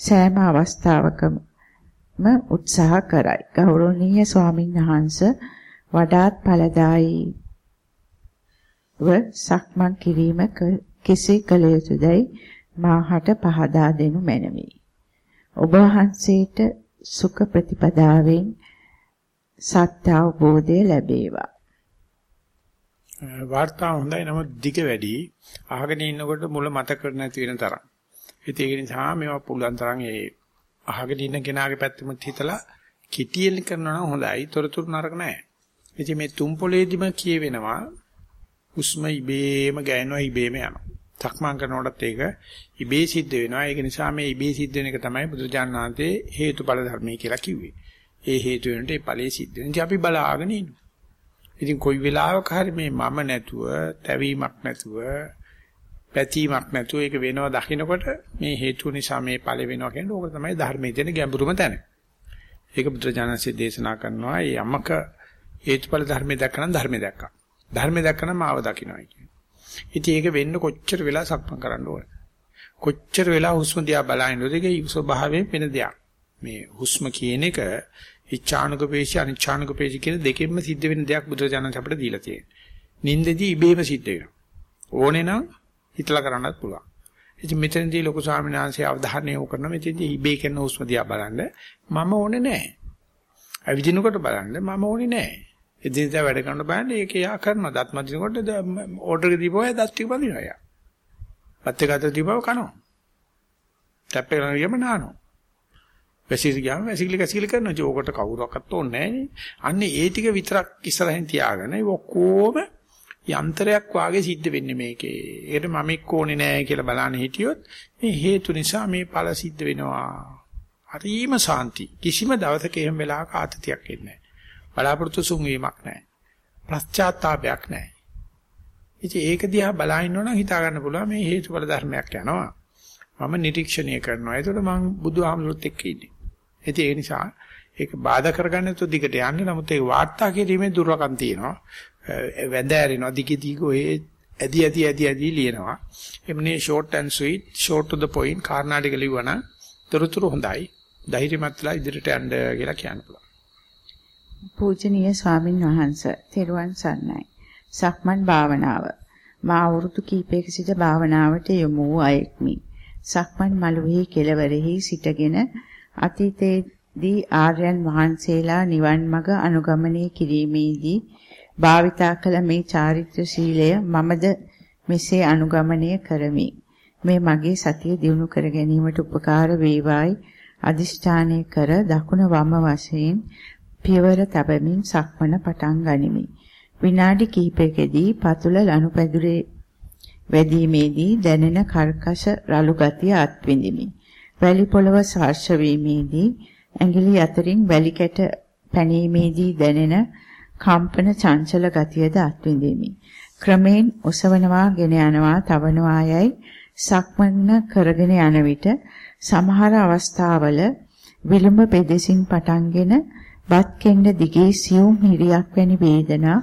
සෑම අවස්ථාවකම උත්සාහ කරයි ගෞරවනීය ස්වාමීන් වහන්ස වඩාත් ඵලදායී ව සක්මන් කිරීම කෙසේ කළ යුතුදයි මාහට පහදා දෙනු මැනවි. ඔබ වහන්සේට සුඛ ප්‍රතිපදාවෙන් සත්‍ය අවබෝධය ලැබේවා. වාර්තා හොඳයි නමුත් දිග වැඩි අහගෙන ඉන්නකොට මුල මතක කර නැති වෙන තරම්. ඒක නිසා මේවා පුළුවන් තරම් ඒ අහගෙන ඉන්න කෙනාගේ පැත්තෙම හිතලා කිටියෙන් කරනවා නම් හොඳයි. තොරතුරු නරක නැහැ. ඉතින් මේ තුම් පොලේදිම කියවෙනවා හුස්ම ඉබේම ගෑනවා ඉබේම යනවා. සක්මන් කරනකොටත් ඒක ඉබේ සිද්ධ වෙනවා. ඒක නිසා මේ ඉබේ සිද්ධ වෙන එක තමයි බුදුරජාණන් වහන්සේ හේතුඵල ධර්මයේ කියලා කිව්වේ. ඒ හේතු වෙනට ඒ ඵලයේ සිද්ධ වෙනවා. ඉතින් අපි බලාගෙන ඉන්නවා. ඉතින් කොයි වෙලාවක හරි මේ මම නැතුව, තැවීමක් නැතුව, පැතීමක් නැතුව ඒක වෙනවා දකින්නකොට මේ හේතු නිසා මේ ඵල වෙනවා කියන ඕක තමයි ධර්මයේ තියෙන ගැඹුරුම තැන. ඒක බුදුරජාණන්සේ දේශනා කරනවා. මේ යමක හේතුඵල ධර්මයේ දැක්කනම් ධර්මයේ දැක්කා. ධර්මයේ දැක්කනම් ආව දකින්නයි කියන්නේ. ඉතින් ඒක වෙන්න කොච්චර වෙලා සක්මන් කරන්න ඕන. කොච්චර වෙලා හුස්ම දිහා බලනද ඒක ස්වභාවයෙන් වෙන දෙයක්. මේ හුස්ම කියන එක ඉච්ඡානුකපේශී අනිච්ඡානුකපේශී කියන දෙකෙන්ම සිද්ධ වෙන දෙයක් බුදුරජාණන් අපිට දීලා තියෙනවා. නින්දදී ඉබේම සිද්ධ වෙනවා. ඕනේ නම් හිතලා කරන්නත් පුළුවන්. ඉතින් මෙතනදී ලොකු ස්වාමීන් වහන්සේ අවධානය යොමු කරන මෙතනදී ඉබේ කරන හුස්ම දිහා බලන්න මම ඕනේ නැහැ. අවිජිනකොට බලන්න මම ඕනේ නැහැ. එදිනදා වැඩ කරන බලන්න ඒක යා කරනවා. දත් මදිනකොට ඕඩර් එක දීපුවා දත් ටික බඳිනවා යා. පත් එක අතර දීපුවා කනවා. ටැප් එක ළඟ ගියම නානවා. වැසිලි ගියාම වැසිලි කැසිලි කරනවා. ඒ ඕකට කවුරක්වත් ඕනේ නැහැ අන්නේ ඒ ටික විතරක් ඉස්සරහින් තියාගෙන ඒ ඔක්කොම යන්ත්‍රයක් වාගේ සිද්ධ වෙන්නේ මේකේ. ඒකට මම එක්ක ඕනේ නැහැ කියලා බලන්න හිටියොත් මේ හේතු නිසා මේ ඵල සිද්ධ වෙනවා. හරිම සාන්ති. කිසිම දවසක එහෙම වෙලාවක ආතතියක් එන්නේ නැහැ. බලාපොරොත්තු සුන්වීමක් නැහැ. පශ්චාත්තාවයක් නැහැ. ඉතින් ඒක දිහා බලන නම් හිතා ගන්න පුළුවන් මේ හේතුඵල ධර්මයක් යනවා. මම නිරීක්ෂණය කරනවා. ඒකට මම බුදුහාමුදුරුත් එක්ක ඉන්නේ. ඉතින් ඒ නිසා ඒක බාධා කරගන්න තු දිගට යන්න නමුත් ඒ වාර්තා කිරීමේ දුර්වකම් තියෙනවා. වැඳ ඇරිනවා දිග දිග ඔය ඇදි ඇදි ඇදි ඇදි ලියනවා. එමුනේ short and sweet, short to the point කාර්නාටික ලිව්වනම් තොරතුරු හොඳයි. ධෛර්යමත්ලා ඉදිරියට යන්න කියලා කියන්න පුළුවන්. පූජනීය ස්වාමින් වහන්සේ තෙරුවන් සරණයි. සක්මන් භාවනාව. මා අවුරුදු කිහිපයක සිට භාවනාවට යොමු වූ අයෙක්මි. සක්මන් මළුවේ කෙළවරෙහි සිටගෙන අතීතයේදී ආර්යයන් වහන්සේලා නිවන් මඟ අනුගමනය කිරීමේදී භාවිතා කළ මේ චාරිත්‍ර ශීලය මමද මෙසේ අනුගමනය කරමි. මේ මගේ සතිය දියුණු කර ගැනීමට උපකාර වේවායි අදිෂ්ඨානය කර දකුණ වම වශයෙන් පියවර තබමින් සක්මන පටන් ගනිමි. විනාඩි කිහිපයකදී පතුල ලනුපැදුරේ වැදීමේදී දැනෙන කර්කශ රළු ගතිය අත්විඳිමි. වැලි පොළව ස්පර්ශ වීමේදී ඇඟිලි අතරින් වැලි කැට පැනීමේදී දැනෙන කම්පන චංචල ගතියද අත්විඳිමි. ක්‍රමෙන් ඔසවනවා ගෙන යනවා තවනවා යයි සක්මන කරගෙන යන විට සමහර අවස්ථාවල විලුඹ පෙදෙසින් පටන්ගෙන බත් කෙන්ඩ දිගේ සියුම් හිරියක් වැනි වේදනා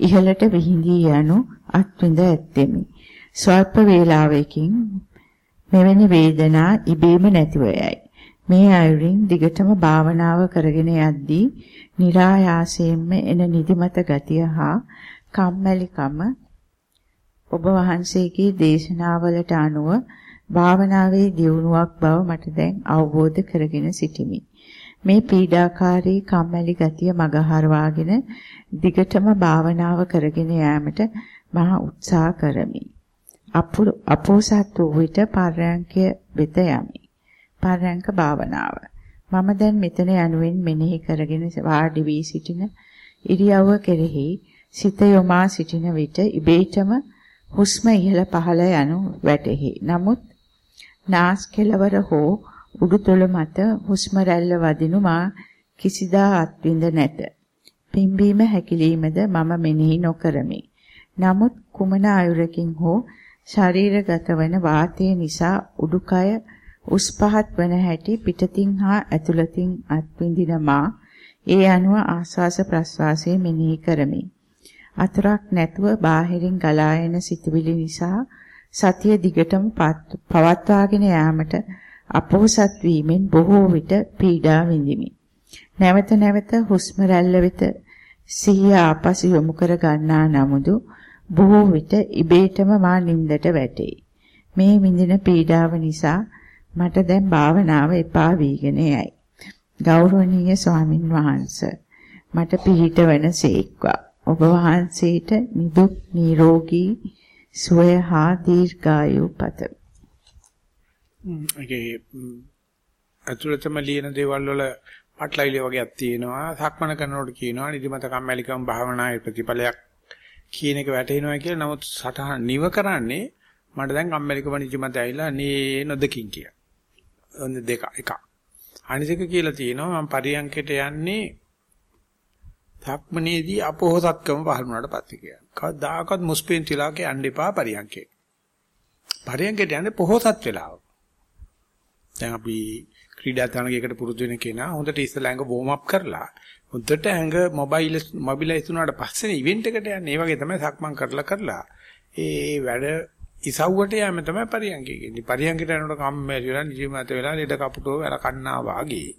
ඉහළට විහිදී යනු අත්විඳ ඇත්තෙමි. ස්වල්ප වේලාවකින් මෙවැනි වේදනා ඉබේම නැතිව යයි. මේ අයුරින් දිගටම භාවනාව කරගෙන යද්දී નિરાයාසයෙන්ම එන නිදිමත ගතිය හා කම්මැලිකම ඔබ වහන්සේගේ දේශනාවලට අනුව භාවනාවේ දියුණුවක් බව මට දැන් අවබෝධ කරගෙන සිටිමි. මේ පීඩාකාරී කම්මැලි ගතිය මගහරවාගෙන දිගටම භාවනාව කරගෙන යාමට මා උත්සාහ කරමි. අපෝසත් වූ විට පර්යංකය වෙත යමි. පර්යංක භාවනාව. මම දැන් මෙතන යනුවෙන් මෙනෙහි කරගෙන වාඩි වී සිටින ඉරියව්ව කෙරෙහි සිත යොමා සිටින විට ඉබේටම හුස්ම ඉහළ පහළ යනු වැටහි. නමුත් නාස් කෙලවර හෝ උඩුතොල මත හුස්ම රැල්ල වදිනු මා කිසිදා අත්විඳ නැත. පිම්බීම හැකිලීමද මම මෙනෙහි නොකරමි. නමුත් කුමන ආයුරකින් හෝ ශරීරගත වන වාතය නිසා උඩුකය උස් පහත් වන හැටි පිටතින් හා ඇතුළතින් අත්විඳින මා ඒ අනුව ආස්වාස ප්‍රස්වාසයේ මෙනෙහි කරමි. අතරක් නැතුව බාහිරින් ගලා එන සිතුවිලි නිසා සතිය දිගටම පවත්වාගෙන යාමට අපෝසත් වීමෙන් බොහෝ විට පීඩා විඳිමි. නැවත නැවත හුස්ම රැල්ල වෙත සිහිය ආපසු යොමු කර ගන්නා නමුදු බොහෝ විට ඉබේටම මා නින්දට වැටේ. මේ විඳින පීඩාව නිසා මට දැන් භාවනාව එපා වීගෙන යයි. ගෞරවනීය ස්වාමින් වහන්සේ මට පිහිට වෙනසේක්වා. ඔබ වහන්සේට නිදුක් නිරෝගී සුවය හා දීර්ඝායු පතමි. ඒකේ අතුලතම ලියන දේවල් වල පටලවිලි වගේක් තියෙනවා. සක්මන කරනකොට කියනවා නිදිමත කම්මැලිකම් භාවනායේ ප්‍රතිඵලයක් කියන එක වැටහෙනවා කියලා. නමුත් සටහන් නිව කරන්නේ මට දැන් කම්මැලිකම නිදිමත ඇවිල්ලා නේ නොදකින් කිය. ඔන්න දෙක එක. අනිතික කියලා තියෙනවා මම පරියන්කයට යන්නේ සක්මනේදී අපෝසත්කම පහළ වුණාට පස්සේ කියලා. කවදාකවත් මුස්පින් තිලාක යන්න එපා පරියන්කේ. පරියන්කයට යන්නේ පොහොසත් වෙලාව. දැන් අපි ක්‍රීඩා තරගයකට පුරුදු වෙන කෙනා හොඳට ඉස්සලා ඇඟ වෝම් අප් කරලා හොඳට ඇඟ මොබයිල් මොබිලයිස් වුණාට පස්සේ ඉවෙන්ට් එකට යන්නේ. ඒ වගේ තමයි සක්මන් කරලා කරලා ඒ වැඩ ඉසව්වට යෑම තමයි පරියන්කය කියන්නේ. පරියන්කට යනකොට කම්මැලි වෙලා නිදිමත වෙලා ලෙඩ කපුටෝ වෙලා කන්නා වාගේ.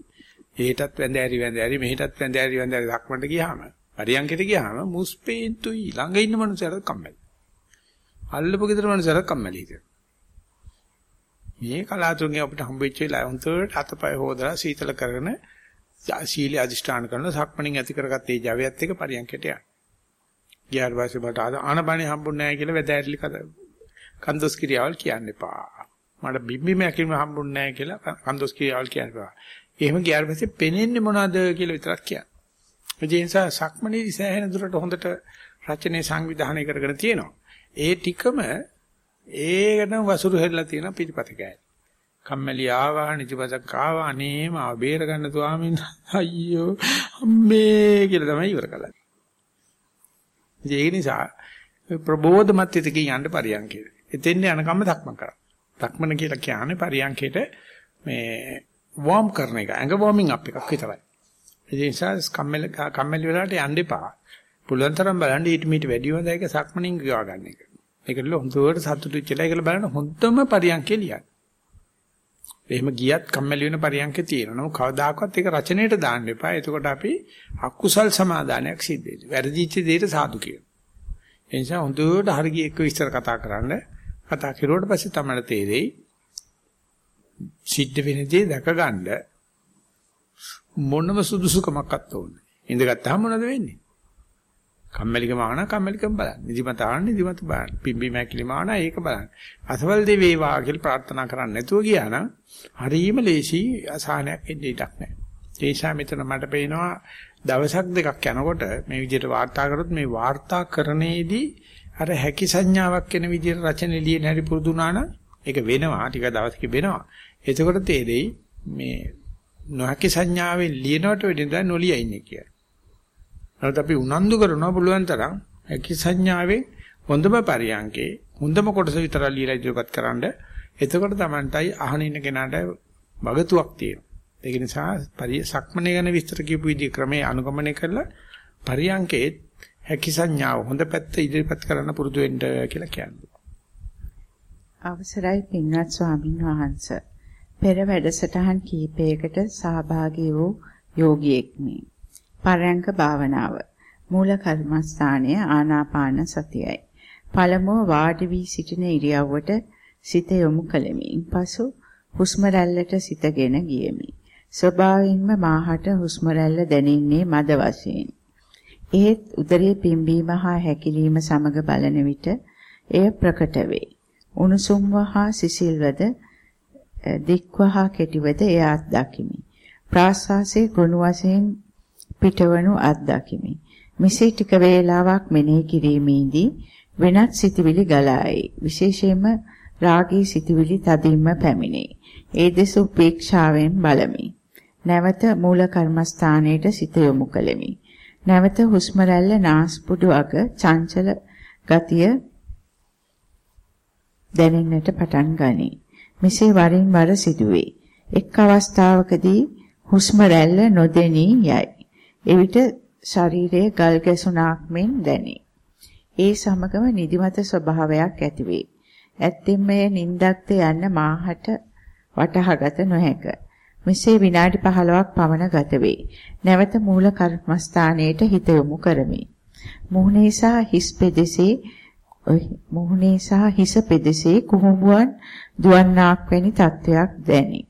එහෙටත් වැඳ ඇරි වැඳ ඇරි මෙහෙටත් වැඳ ඇරි වැඳ ඇරි ධක්මන්ට ගියාම පරියන්කට ගියාම මුස්පේන්තුයි ළඟ ඉන්න මනුස්සයර කම්මැලි. අල්ලපු ගෙදර මනුස්සයර කම්මැලි හිටියා. මේ කලාතුරකින් අපිට හම්බෙච්ච වෙලාව හොඳට අතපය හොදලා සීතල කරගෙන සීල අධිෂ්ඨාන කරන සක්මණින් ඇති කරගත්ත ඒ ජවයත් එක පරියන්කට යන්න. ගියාට පස්සේ මට ආනපනේ හම්බුන්නේ නැහැ කියලා වැදෑරිලි කන්දොස් කිරියාවල් කියන්න එපා. මට බිම්බි මැකිලිම හම්බුන්නේ නැහැ කියලා කන්දොස් කිරියාවල් කියන්න එපා. එහෙම ගියාට පස්සේ පෙනෙන්නේ මොනවද කියලා විතරක් කියන්න. ඒ නිසා සක්මණේ සෑහෙන දුරට හොඳට රචනයේ සංවිධානය කරගෙන තියෙනවා. ඒ ටිකම ඒකටම වසුරු හෙල්ලලා තියෙන පිටිපත කෑලි. කම්මැලි ආවා නිදිමතක් ආවා අනේ මාව බේර ගන්න ස්වාමීන් අයියෝ අම්මේ කියලා තමයි ඉවර කළා. ඒ නිසා ප්‍රබෝධමත් හිතකින් යන්න පරියන්කේ. එතෙන් යනකම්ම ධක්ම කරා. ධක්මන කියලා කියන්නේ පරියන්කේට මේ වෝම් කරන එක. ඇඟ වෝමින් අප් එකක් විතරයි. ඒ නිසා කම්මැලි කම්මැලි වෙලාවට යන්න එපා. පුළුවන් තරම් බලන්න ඊට මීට වැඩි හොඳ එක සක්මනින් ගියා ගන්න එක. ඒකල හොඳට සතුටු වෙච්චලා ඒකල බලන්න හොඳම පරියන්කේ ලියන්න. එහෙම ගියත් කම්මැලි වෙන පරියන්කේ තියෙනවා. නමුත් කවදාකවත් ඒක රචනයට දාන්න එපා. එතකොට අපි අකුසල් සමාදානයක් සිද්ධ වෙනවා. වැරදිච්ච දෙයට සාදු කියනවා. ඒ නිසා හොඳට හරිය එක්ක විස්තර කතා කරන්න. කතා කරුවට පස්සේ තමයි තේරෙයි. සිද්ධ වෙන දේ දැක ගන්න මොනම සුදුසුකමක්වත් ඕනේ. ඉඳගත්තාම මොනවද වෙන්නේ? කම්මැලිකම ආන කම්මැලිකම බලන්න. නිදිමත ආන නිදිමත බලන්න. පිම්බි මැකිලිම ආන ඒක බලන්න. අසවල් දේ වේවා කියලා ප්‍රාර්ථනා කරන්නේ නැතුව ගියා නම් හරීම ලේසි අසහනයක් එන්නේ ඉඩක් නැහැ. ඒ නිසා මෙතන මට පේනවා දවසක් දෙකක් යනකොට මේ විදිහට වාර්තා කරොත් මේ වාර්තා කරණයේදී අර හැකි සංඥාවක් වෙන විදිහට රචනෙ ලියන හැටි පුරුදු වුණා නම් ඒක වෙනවා ටික දවසක වෙනවා. එතකොට තේරෙයි මේ නොහැකි සංඥාවෙන් ලියනවට වෙදින්දා නොලිය ඉන්නේ කියලා. නමුත් අපි උනන්දු කරනවා පුළුවන් තරම් හැකි සංඥාවෙන් හොඳම පරියන්කේ හොඳම කොටස විතර ලියලා ඉදිරිපත් කරන්න. එතකොට Tamanටයි අහන ඉන්න කෙනාට වගතුවක් තියෙනවා. ඒක නිසා පරිය සක්මනේ ගැන විස්තර කියපු විදිහ ක්‍රමයේ අනුගමනය කරලා පරියන්කේ හැකි සංඥාව හොඳ පැත්ත ඉදිරිපත් කරන්න පුරුදු වෙන්න කියලා කියන්නේ. අවසරයි පින්වත් ස්වාමින් වහන්සේ. පෙර වැඩසටහන් කීපයකට සහභාගී වූ යෝගියෙක්මි. පරයන්ක භාවනාව. මූල කර්මස්ථානය ආනාපාන සතියයි. පළමුව වාඩි වී සිටින ඉරියව්වට සිත යොමු කළෙමි. පසු හුස්ම රැල්ලට සිතගෙන ගියෙමි. ස්වභාවයෙන්ම මාහට හුස්ම රැල්ල දැනෙන්නේ මද වශයෙන්. එහෙත් උදරයේ පිම්බීම හා හැකිලිම සමග බලන විට එය ප්‍රකට වේ. උණුසුම්ව හා සිසිල්වද දික්ව හා කෙටිවද එය අත්දකිමි. ප්‍රාශ්වාසයේ ගොනු වශයෙන් පිටවනු අත්දකිමි. මෙසේ ටික වේලාවක් මෙනෙහි කිරීමේදී වෙනත් සිතුවිලි ගලායි. විශේෂයෙන්ම රාගී සිතුවිලි තදින්ම පැමිණේ. ඒ දෙස උපේක්ෂාවෙන් බලමි. නැවත මූල කර්මස්ථානයට සිත යොමු කළෙමි. නැවත හුස්ම රැල්ල නාස්පුඩු අග චංචල ගතිය දැනෙන්නට පටන් ගනී. මෙසේ වරින් වර සිදුවේ. එක් අවස්ථාවකදී හුස්ම රැල්ල නොදෙනී යයි. එවිට ශරීරයේ ගල් ගැසුණක් මෙන් දැනේ. ඒ සමගම නිදිමත ස්වභාවයක් ඇතිවේ. ඇත්තෙන්ම එය නිින්දක්ද යන්න මාහට වටහාගත නොහැක. මෙසේ විනාඩි 15ක් පමණ ගත වේ. නැවත මූල කර්මස්ථානයට හිත යොමු කරමි. මුහුණේ සහ හිස් පෙදෙසේ මුහුණේ සහ හිස පෙදෙසේ කුහුඹුවන් දුවන්නාක් වැනි තත්වයක් දැනේ.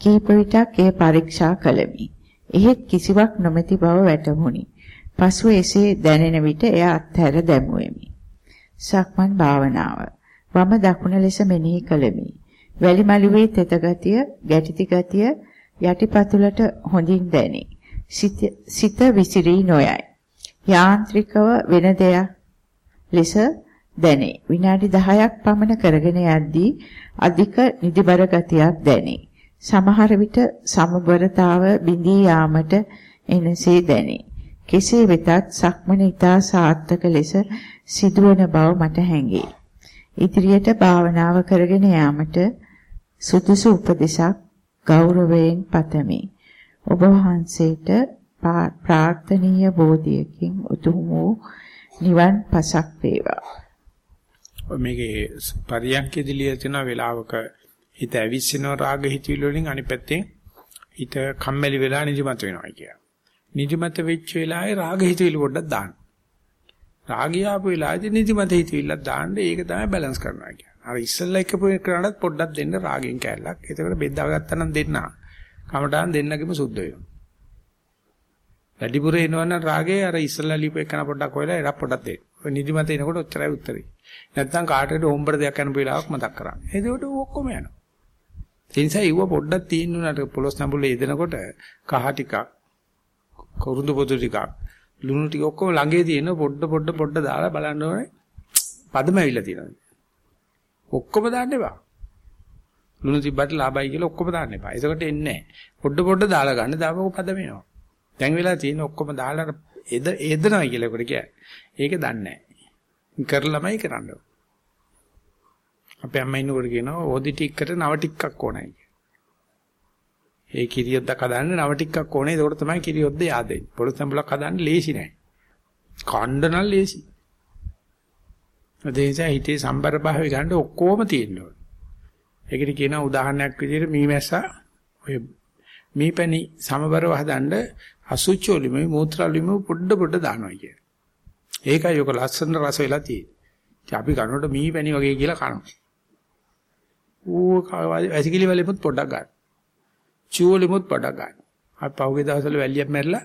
කීප විටක් එය පරීක්ෂා කළෙමි. එහෙත් කිසිවක් නොමැති බව වැටහුණි. පසුව එසේ දැනෙන විට එය අත්හැර දැමුවෙමි. සක්මන් භාවනාව. වම දකුණ ලෙස මෙනෙහි කළෙමි. වැලි මළුවේ තෙත ගතිය, ගැටිති ගතිය යටිපතුලට හොඳින් දැනේ. සිත විසිරී නොයයි. යාන්ත්‍රිකව වෙන දෙයක් ලෙස දැනේ. විනාඩි 10ක් පමණ කරගෙන යද්දී අධික නිදිබර ගතියක් දැනේ. සමහර විට සමබරතාව බිඳී යාමට එනසේ දැනේ. කෙසේ වෙතත් සක්මන ඊතා සාර්ථක ලෙස සිදුවන බව මට හැඟේ. ඉදිරියට භාවනාව කරගෙන යාමට සුදුසු උපදේශක් ගෞරවයෙන් පතමි. ඔබ වහන්සේට ප්‍රාර්ථනීය බෝධියකින් උතුම් වූ නිවන් පසක් වේවා. මේකේ පරියන්කේදී ලියන වෙලාවක හිත ඇවිස්සෙන රාග හිතවිලි වලින් අනිත් පැත්තෙන් හිත කම්මැලි වෙලා නිදිමත වෙනවා කියලා. නිදිමත වෙච්ච වෙලාවේ රාග හිතවිලි පොඩ්ඩක් දාන්න. රාගය ආපු වෙලාවේදී නිදිමත හිතවිල්ලක් දාන්න ඒක තමයි බැලන්ස් කරනවා කියන්නේ. අර ඉස්සෙල්ලා එකපු කරාටත් පොඩ්ඩක් දෙන්න රාගෙන් කැල්ලක්. ඒකට බෙදා ගත්තා නම් දෙන්න. කමටහන් දෙන්නගෙම සුද්ධ වෙනවා. වැඩිපුර එනවනම් රාගේ අර ඉස්සෙල්ලා ලියපු එකන පොඩ්ඩක් හොයලා එරක් පොඩ්ඩක් දෙන්න. ඔය නිදිමත එනකොට ඔච්චරයි උත්තරේ. නැත්තම් කාටද හොම්බර දෙයක් යන වෙලාවක් මතක් කරගන්න. එතකොට ඔක්කොම යනවා. ඒ නිසා ඊව පොඩ්ඩක් තීන්දුනට පොලොස් නඹුලේ යෙදෙනකොට කහ ටිකක් කුරුඳු පොතු ටිකක් ලුණු ටික ඔක්කොම ළඟේ තියෙන පොඩ පොඩ පොඩ දාලා බලන්න ඕනේ. පදම ඇවිල්ලා තියෙනවා. ඔක්කොම දාන්න එපා. ලුණු තිබ්බට ලාභයි කියලා ඔක්කොම දාන්න එපා. ඒකට එන්නේ නැහැ. පොඩ පොඩ දාලා ගන්න දාපුව පදම එනවා. දැන් වෙලා තියෙන ඔක්කොම දාලා එද එදනවා කියලා ඒකට කියන්නේ. ඒක දන්නේ නැහැ. කරලමයි කරන්න ඕනේ. අපේ අම්මා ඉන්නකොට කියනවා ඕදි ටික්කට නව ටිකක් ඕනයි ඒ කිරියොද්දක් හදන්න නව ටිකක් ඕනේ. ඒකට තමයි කිරියොද්ද yaadෙන්නේ. පොළොස් සම්බලක් හදන්න ලේසි නෑ. කණ්ඩ නම් ලේසි. ඒ නිසා හිතේ සම්බර භාවය ගන්න ඔක්කොම තියෙනවා. ඒකට කියනවා උදාහරණයක් විදිහට මීමැස්සා ඔය මීපැණි සමබරව හදන්න අසුචෝලිමේ මූත්‍රාලිමේ පොඩ පොඩ දානවා කිය. ඒකයි ඔක ලස්සන රස වෙලා තියෙන්නේ. අපි කනකොට මීපැණි වගේ කියලා කනවා. ඌ වැසිකිලි වලෙමුත් පොඩක් ගන්න. චූවලෙමුත් පොඩක් ගන්න. අපි පහුගිය දවස්වල වැලියක් මැරිලා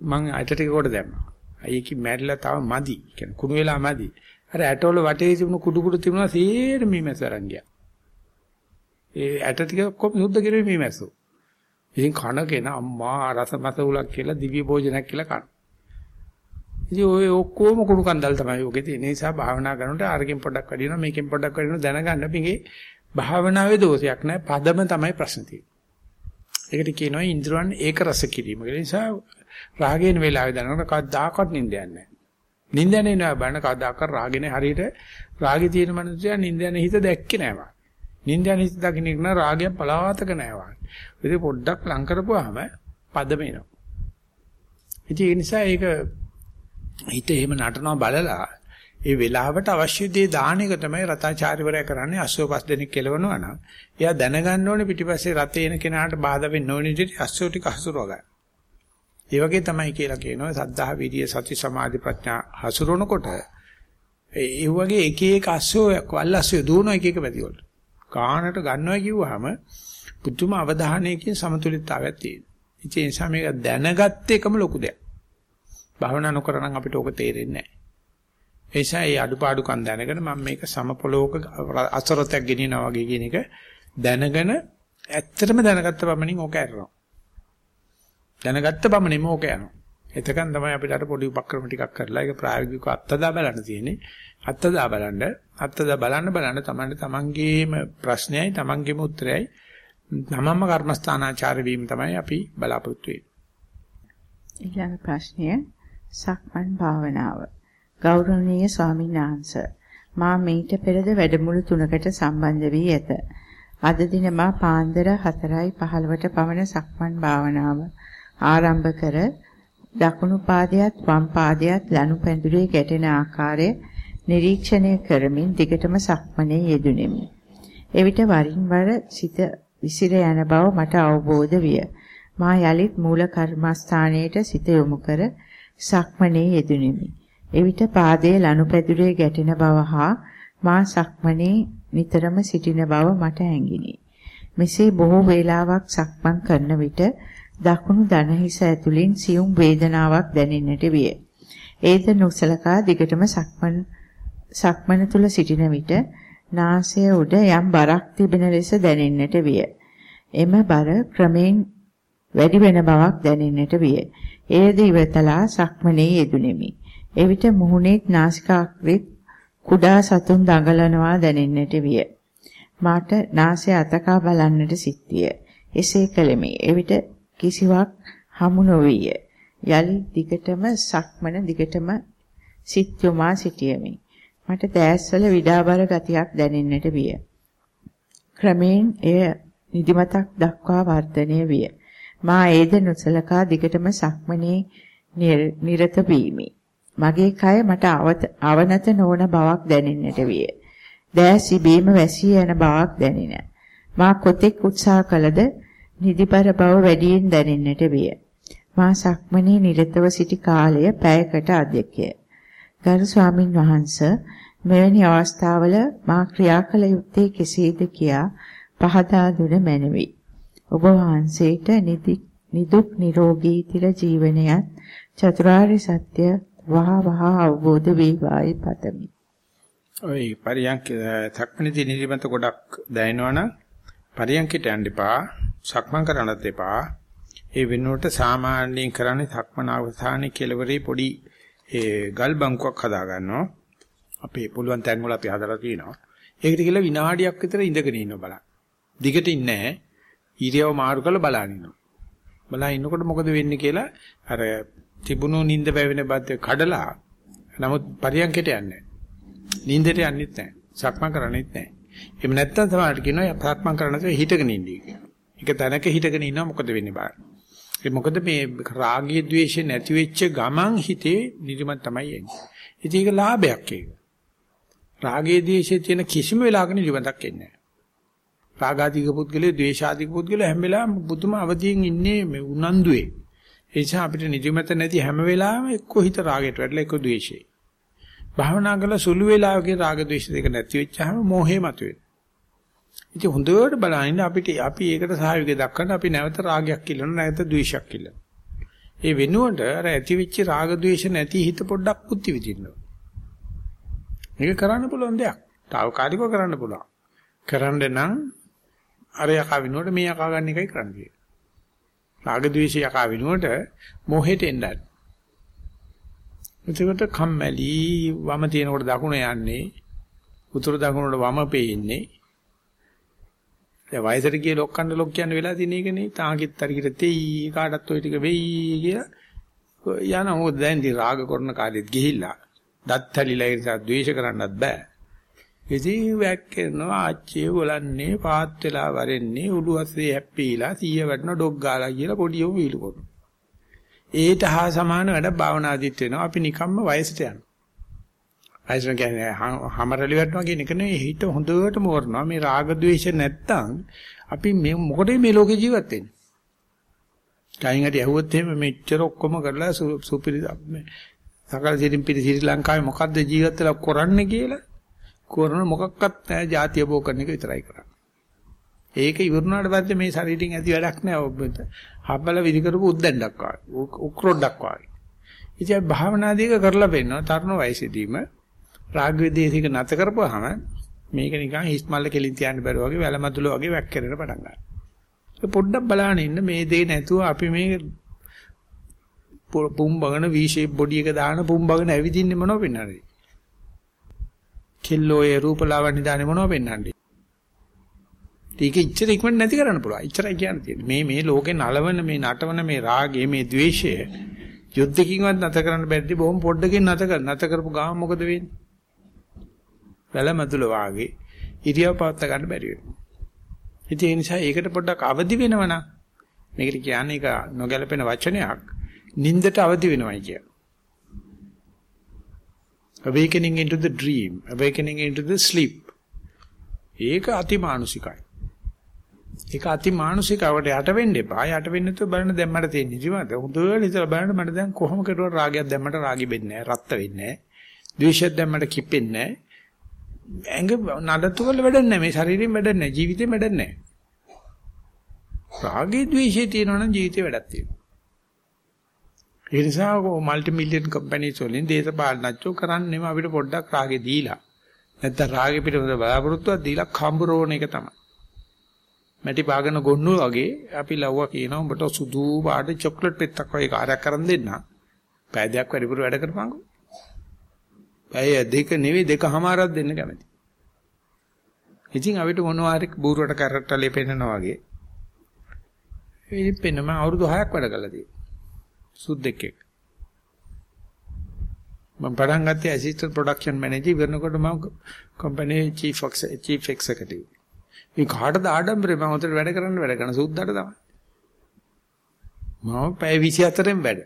මං ඇට ටික කොට දැම්මා. අයියකි මැරිලා තව මදි. කියන්නේ කුණු වෙලා මදි. අර ඇටවල වටේ තිබුණු කුඩු කුඩු තිබුණා සේරම මීමැස්සරන් ගියා. ඒ ඇට ටික ඔක්කොම සුද්ධ කෙරුවේ මීමැස්සෝ. ඉතින් කන කෙන අම්මා රස මත උලක් කියලා දිව්‍ය භෝජනයක් කියලා කන. ඉතින් ඔය ඔක්කොම කුණු කන්දල් තමයි ඔගේ තියෙන නිසා භාවනා කරනකොට අරකින් පොඩක් වැඩි වෙනවා මේකෙන් පොඩක් වැඩි වෙනවා දැනගන්න මේකේ භාවනාවේ දෝෂයක් නැහැ පදම තමයි ප්‍රශ්න තියෙන්නේ. ඒකට කියනවා ඉන්ද්‍රයන් ඒක රස කිරීම. ඒ නිසා රාගයෙන් වෙලාවෙ දැනනකොට කවදාකවත් නිින්දයක් නැහැ. නිින්දනේ නෑ බණ කවදාකවත් රාගෙන හරියට රාගේ තියෙන මනුස්සයා නිින්දනේ හිත දැක්කේ නෑවා. නිින්දනේ හිත දකින්න එක රාගය පලාතක නෑවා. ඉතින් පොඩ්ඩක් ලං කරපුවාම පදම එනවා. ඉතින් ඒ නිසා ඒක හිත එහෙම නටනවා බලලා ඒ වෙලාවට අවශ්‍ය දේ දාන එක තමයි රතාචාර්යවරයා කරන්නේ 85 දෙනෙක් කෙලවනවා නම් එයා දැනගන්න ඕනේ පිටිපස්සේ රතේ එන කෙනාට බාධා වෙන්න ඕනේ විදිහට අස්සෝ ටික හසුරව ගන්න. ඒ වගේ තමයි කියලා කියනවා සද්ධා විරිය සති සමාධි ප්‍රඥා හසුරනකොට ඒ වගේ එක එක අස්සෝ වල්ලස්සෝ දුවන එක එක පැති වලට. කානට ගන්නවා කිව්වහම පුදුම අවධානයකින් සමතුලිතතාවයක් තියෙනවා. ඒ නිසා මේක දැනගත්ත එකම ලොකු දෙයක්. භාවනා නොකරනම් අපිට ඕක තේරෙන්නේ නැහැ. ඒ නිසා මේ අඩුපාඩුකම් දැනගෙන මම මේක සමපලෝක අසරතයක් ගෙනියනවා වගේ කියන එක දැනගෙන ඇත්තටම දැනගත්ත පමණින් ඕක ඇරනවා. දැනගත්ත පමණින්ම ඕක යනවා. එතකන් තමයි අපිට අර පොඩි උපක්‍රම ටිකක් කරලා ඒක ප්‍රායෝගිකව අත්දා බලන්න තියෙන්නේ. අත්දා බලන්න අත්දා බලන්න බලන්න තමයි තමන්ගේම ප්‍රශ්නයයි තමන්ගේම උත්තරයයි තමන්ම කර්මස්ථානාචාර වීම තමයි අපි බලාපොරොත්තු වෙන්නේ. ඊළඟ ප්‍රශ්නය සක්මන් භාවනාව. ගෞරවනීය ස්වාමීන් වහන්සේ මා මීට පෙරද වැඩමුළු තුනකට සම්බන්ධ වී ඇත. අද දින මා පාන්දර 4:15ට පමණ සක්මන් භාවනාව ආරම්භ කර දකුණු පාදයට වම් පාදයට ලනු පැදුරේ ගැටෙන ආකාරය නිරීක්ෂණය කරමින් දිගටම සක්මනේ යෙදුණෙමි. එවිට වරින් වර සිත විසිර යන බව මට අවබෝධ විය. මා යලිත් මූල කර්මස්ථානයේට සිත යොමු කර සක්මනේ යෙදුණෙමි. එවිට පාදයේ ලනුපැදුරේ ගැටෙන බව හා මා සක්මනේ නිතරම සිටින බව මට හැඟිනි. මෙසේ බොහෝ වේලාවක් සක්මන් කරන විට දකුණු දන හිස ඇතුලින් සියුම් වේදනාවක් දැනෙන්නට විය. ඒද නොසලකා දිගටම සක්මන් සක්මන තුල සිටින විට නාසය උඩ යම් බරක් තිබෙන ලෙස දැනෙන්නට විය. එම බර ක්‍රමෙන් වැඩි වෙන බවක් දැනෙන්නට විය. එයද ඉවතලා සක්මනේ යෙදුණෙමි. එවිට මුහුණේ නාසිකාග්‍රේ කුඩා සතුන් දඟලනවා දැනෙන්නට විය. මාට නාසය අතකා බලන්නට සිත්විය. එසේ කළෙමි. එවිට කිසිවක් හමු නොවිය. යලි දිගටම සක්මන දිගටම සිත් යොමා සිටියෙමි. මට දැස්වල විඩාබර ගතියක් දැනෙන්නට විය. ක්‍රමෙන් එය නිදිමතක් දක්වා වර්ධනය විය. මා ඒද නොසලකා දිගටම සක්මනේ නිරත වීමි. මගේ කය මට අවනත නොවන බවක් දැනෙන්නට විය. දෑස් ඉබේම වැසී යන බවක් දැනින. මා කොතෙක් උත්සාහ කළද නිදිබර බව වැඩියෙන් දැනෙන්නට විය. මා සක්මනේ නිරතව සිටි කාලය පැයකට අධිකය. ගරු ස්වාමින් වහන්සේ මෙවැනි අවස්ථාවල මා ක්‍රියා කළ යුත්තේ කෙසේද කියා පහදා දුන මැනවි. ඔබ වහන්සේට නිදුක් නිරෝගී තිර ජීවනයත් චතුරාර්ය සත්‍ය වහ වහ අවබෝධ වේවායි පතමි. ඔය පරියන්ක තක්මනිදී නිදිමත ගොඩක් දැනෙනවනම් පරියන්කට යන්න එපා. සක්මන් කරන්නත් එපා. ඒ වෙනුවට සාමාන්‍යයෙන් කරන්නේ සක්මන අවසානයේ කෙලවරේ පොඩි ඒ ගල් බංකුවක් හදා ගන්නවා. අපේ පුළුවන් තැන් වල අපි හදලා තියෙනවා. ඒකට කියලා විනාඩියක් විතර ඉඳගෙන ඉන්න බලන්න. දිගට ඉන්නේ නැහැ. ඊරියව මාරු කරලා බලන්න ඉන්නවා. බලා ඉන්නකොට මොකද වෙන්නේ කියලා අර තිබුණු නිින්ද වැවෙන බද්ද කඩලා නමුත් පරියන්කයට යන්නේ නිින්දට යන්නෙත් නැහැ. සක්මන් කරන්නේත් නැහැ. එහෙම නැත්තම් තමයි කියනවා සක්මන් කරන්න නැතුව හිටගෙන ඉන්නේ කියලා. ඒක තැනක හිටගෙන ඉන්නවා මොකද වෙන්නේ බාර. ඒ මොකද මේ රාගයේ ද්වේෂය නැති වෙච්ච ගමන් හිතේ නිදිමත තමයි එන්නේ. ඉතින් ඒක ලාභයක් ඒක. රාගයේ ද්වේෂයේ තියෙන කිසිම වෙලාවක නිදිමතක් එන්නේ නැහැ. රාගාධික පුද්ගලයා ද්වේෂාධික පුද්ගලයා හැම වෙලාවෙම බුදුම අවදියෙන් ඉන්නේ මේ උනන්දුවේ. ඒ නිසා අපිට නිදිමත නැති හැම වෙලාවෙම එක්ක හිත රාගයට වැටලා එක්ක ද්වේෂේ. භාවනා කළ සුළු වේලාවකින් රාග ද්වේෂ දෙක නැති වෙච්චාම මෝහය මතුවේ. ඉතින් හොඳට බලන්න අපිට අපි ඒකට සහයෝගය දක්වන්න අපි නැවත රාගයක් කිල්ලන නැවත ද්වේෂයක් කිල්ලන. ඒ වෙනුවට අර ඇති වෙච්ච රාග ද්වේෂ නැති හිත පොඩ්ඩක් පුත්‍ති විදින්න. මේක කරන්න පුළුවන් දෙයක්. తాවකාලිකව කරන්න පුළුවන්. කරන්න නම් අර යකා විනෝඩ මේ යකා ගන්න එකයි කරන්නේ. රාග ద్వේෂය යකා වෙනුවට මොහෙට එන්නත්. එතකොට කම්මැලි වම තියෙනකොට දකුණ යන්නේ උතුරු දකුණට වම පෙන්නේ. දැන් වයසට ගිය ලොක්කන්ඩ ලොක් කියන්නේ වෙලා තියෙන එකනේ. තාගිත් අරිකට තෙයි කාටත් ওই ටික වෙයි කියලා යනවා. දැන් ඉතින් රාග කරන කාලෙත් ගිහිල්ලා දත් හැලිලා ඉතින් ද්වේෂ කරන්නත් බෑ. ඉතින් වැක්කෙනවා ආච්චිය ගොලන්නේ පාත් වෙලා වරෙන්නේ උළු අස්සේ හැප්පීලා සීය වැටෙන ඩොග් ගාලා කියලා පොඩියෝ වීලු කරනවා. ඒට හා සමාන වැඩ භාවනාදිත් වෙනවා. අපි නිකම්ම වයසට යනවා. වයසට කියන්නේ හැමරලි වැටෙනවා කියන එක නෙවෙයි හිත හොඳට මෝරනවා. මේ රාග ద్వේෂ නැත්තම් අපි මේ මොකටද මේ ලෝකේ ජීවත් වෙන්නේ? කයින් හරි ඇහුවොත් එහෙම මෙච්චර ඔක්කොම කරලා සුපිරි සකල සිරින් පිරි ශ්‍රී ලංකාවේ මොකද්ද ජීවත් වෙලා කරන්නේ කියලා කරන මොකක්වත් නැහැ ಜಾතිය බෝ කරන එක විතරයි කරන්නේ. ඒක ඉවරුනාට පස්සේ මේ ශරීරයෙන් ඇති වැඩක් නැහැ ඔබට. හබ්බල විදි කරපු උද්දැන්ඩක් වගේ. උක්‍රොඩක් වගේ. ඉතින් භාවනාදීක කරලා පෙන්නනවා තරුණ වයසේදීම රාග විදේශික නැත කරපුවාම මේක නිකන් හිස්මල්ල කෙලින් තියන්න බැරුව වගේ වැලමතුල වගේ වැක්කිරෙන පටන් ගන්නවා. ඒ පොඩ්ඩක් බලන්න ඉන්න මේ දේ නැතුව අපි මේ පුම්බගෙන V shape body එක දාන පුම්බගෙන ඇවිදින්නේ මොනව වෙන්නද? කෙල්ලෝ ඒ රූපලාවන්‍ය දාන්නේ මොනව පෙන්වන්නේ? ඒක ඉච්චර ඉක්මනට නැති කරන්න පුළුවන්. ඉච්චරයි කියන්න තියෙන්නේ. මේ මේ ලෝකේ නලවන මේ නටවන මේ රාගය මේ ద్వේෂය යුද්ධකින්වත් නැත කරන්න බැරිදි බොහොම පොඩ්ඩකින් නැත කර නැත කරපු ගාම මොකද වෙන්නේ? වැලමතුල වාගේ ඉරියව් පවත් ගන්න බැරි වෙනවා. ඉතින් ඒ නිසා ඒකට පොඩ්ඩක් අවදි වෙනවනම් මේකට කියන්නේ ඒක නොගැලපෙන වචනයක් නින්දට අවදි වෙනවයි කියන්නේ. Awakening into the dream awakening into the sleep. ඒක අතිමානුෂිකයි. ඒක අතිමානුෂිකවට යට වෙන්න එපා. යට වෙන්න තු බලන්න දැන් මට තියෙන ජීවිත හොඳට ඉතලා බලන්න මට දැන් කොහොම කරුවා රාගයක් දැන් මට රාගි වෙන්නේ නැහැ රත්ත වෙන්නේ නැහැ. ද්වේෂයක් දැන් මට කිපෙන්නේ නැහැ. ඇඟ නඩත්තු වල වැඩක් නැහැ. මේ ශරීරයෙන් වැඩක් නැහැ. ජීවිතේ වැඩක් නැහැ. රාගේ ද්වේෂේ තියෙනවා නම් ජීවිතේ වැඩක් තියෙනවා. ඒ නිසා මල්ටි මිලියන් කම්පැනිස් වලින් දේශපාලනච්චෝ කරන්නේම අපිට පොඩ්ඩක් රාගේ දීලා. නැත්නම් රාගේ පිටමද බලාපොරොත්තුවක් දීලා කම්බරෝණ එක තමයි. මැටි පාගන ගොන්නු වගේ අපි ලව්වා කියනවා උඹට සුදු පාට චොක්ලට් පෙත්තක් වගේ කාර්යයක් කරන් දෙන්න. පැය දෙකක් වැඩිපුර වැඩ කරපන්කෝ. පැය දෙක නෙවෙයි දෙකමාරක් දෙන්න කැමති. ඉතින් අපිට මොනවා හරි බූරුවට කරට්ටලේ පෙන්නනවා වගේ. ඉතින් පෙන්නම අවුරුදු 6ක් වැඩ කළා තියෙනවා. සුද්දෙක් එක්ක. මම පටන් ගත්තේ ඇසිස්ටන්ට් ප්‍රොඩක්ෂන් මැනේජර් ඉවරනකොට මම කම්පැනි චීෆ් චීෆ් එක්සිකියුටිව්. මේ කාටද ආඩම්බරේ මම උතර වැඩ කරන්න වැඩ කරන සුද්දාට තමයි. මම පැය 24න් වැඩ.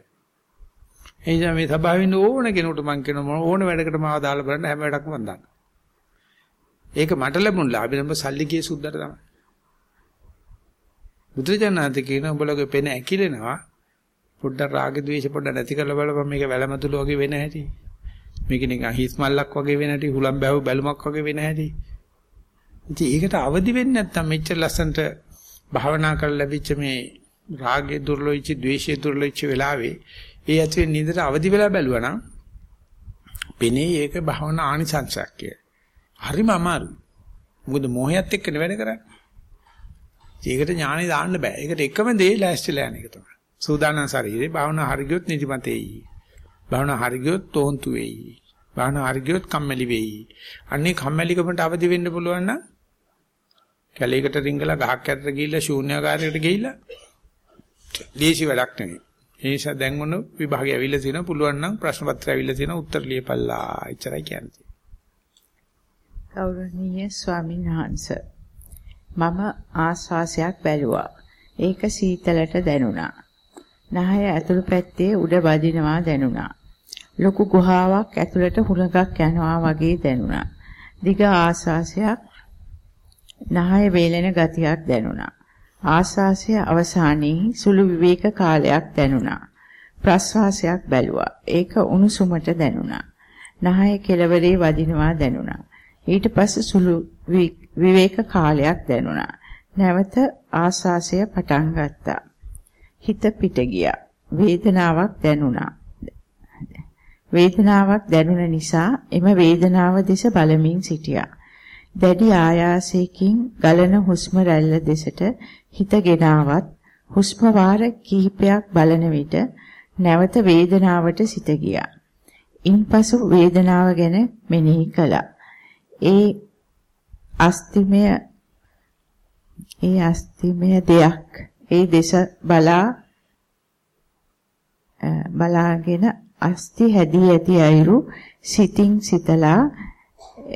එනිසා මේ සභාවෙන් ඕන කෙනෙකුට මම කියන ඕන වැඩකට මාව දාලා බලන්න හැම වැඩක්ම මම දානවා. ඒක මට ලැබුණ ලාභෙ නම් සල්ලි ගියේ සුද්දාට තමයි. බුදුජානනාත කියන උඹලගේ පෙන ඇකිලෙනවා. පොඩ්ඩක් රාග ద్వේෂ පොඩ්ඩක් නැති කරලා බලපන් මේක වැලමතුළු වගේ වෙන හැටි. මේක නිකන් හිස් මල්ලක් වගේ වෙන හැටි, හුලම් බැව බැලුමක් වගේ වෙන හැටි. ඉතින් ඒකට අවදි වෙන්නේ නැත්තම් මෙච්චර ලස්සනට භාවනා කරලා ලැබිච්ච මේ රාගයේ දුර්ලොයිච්ච, ద్వේෂයේ දුර්ලොයිච්ච වෙලාවේ ඒ ඇතුලේ නින්දට අවදි වෙලා බැලුවා නම් පෙනේ ඒක භාවනා ආනිසංසයක් කිය. හරිම අමාරුයි. මොකද මොහයත් එක්කනේ වැඩ කරන්නේ. ඒකට ඥාණි දාන්න බෑ. ඒකට එකම දේ ලෑස්තිලා යන එක තමයි. සූදානම් ශරීරේ භාවනා හරියොත් නිදිමතේයි. භාවනා හරියොත් තෝන්තු වෙයි. භාවනා හරියොත් කම්මැලි වෙයි. අන්නේ කම්මැලිකමට අවදි වෙන්න පුළුවන් නම් කැලේකට රිංගලා ගහක් ඇතට ගිහිල්ලා ශූන්‍යාකාරයකට ගිහිල්ලා දීසි වැඩක් නෙවෙයි. ඒ නිසා දැන් මොන විභාගය ඇවිල්ලා තියෙනවා පුළුවන් නම් ප්‍රශ්න පත්‍රය ඇවිල්ලා තියෙනවා උත්තර ලියපල්ලා. එච්චරයි කියන්නේ. ගෞරවනීය ස්වාමීන් වහන්සේ මම ආස්වාසයක් බැලුවා. ඒක සීතලට දැනුණා. නහය ඇතුළු පැත්තේ උඩ වදිනවා දැනුණා. ලොකු ගුහාවක් ඇතුළට හුලඟක් යනවා වගේ දැනුණා. දිග ආස්වාසයක් නහය වේලෙන ගතියක් දැනුණා. ආස්වාසය අවසානයේ සුළු විවේක කාලයක් දැනුණා. ප්‍රස්වාසයක් බැලුවා. ඒක උණුසුමට දැනුණා. නහය කෙළවරේ වදිනවා දැනුණා. ඊට පස්සේ සුළු විවේක කාලයක් දැනුණා. නැවත ආස්වාසය පටන් ගත්තා. හිත පිට ගියා. වේදනාවක් දැනුණා. වේදනාවක් දැනුණ නිසා එම වේදනාව දෙස බලමින් සිටියා. දැඩි ආයාසයෙන් ගලන හුස්ම රැල්ල දෙසට හිත ගෙනාවත් හුස්ම වාර කිහිපයක් බලන විට නැවත වේදනාවට සිත ගියා. ඉන්පසු වේදනාව ගැන මෙනෙහි කළා. ඒ අස්තිමය ඒ අස්තිමය දෙයක් ඒ දේශ බලා බලාගෙන අස්ති හැදී ඇති අයුරු සිතින් සිතලා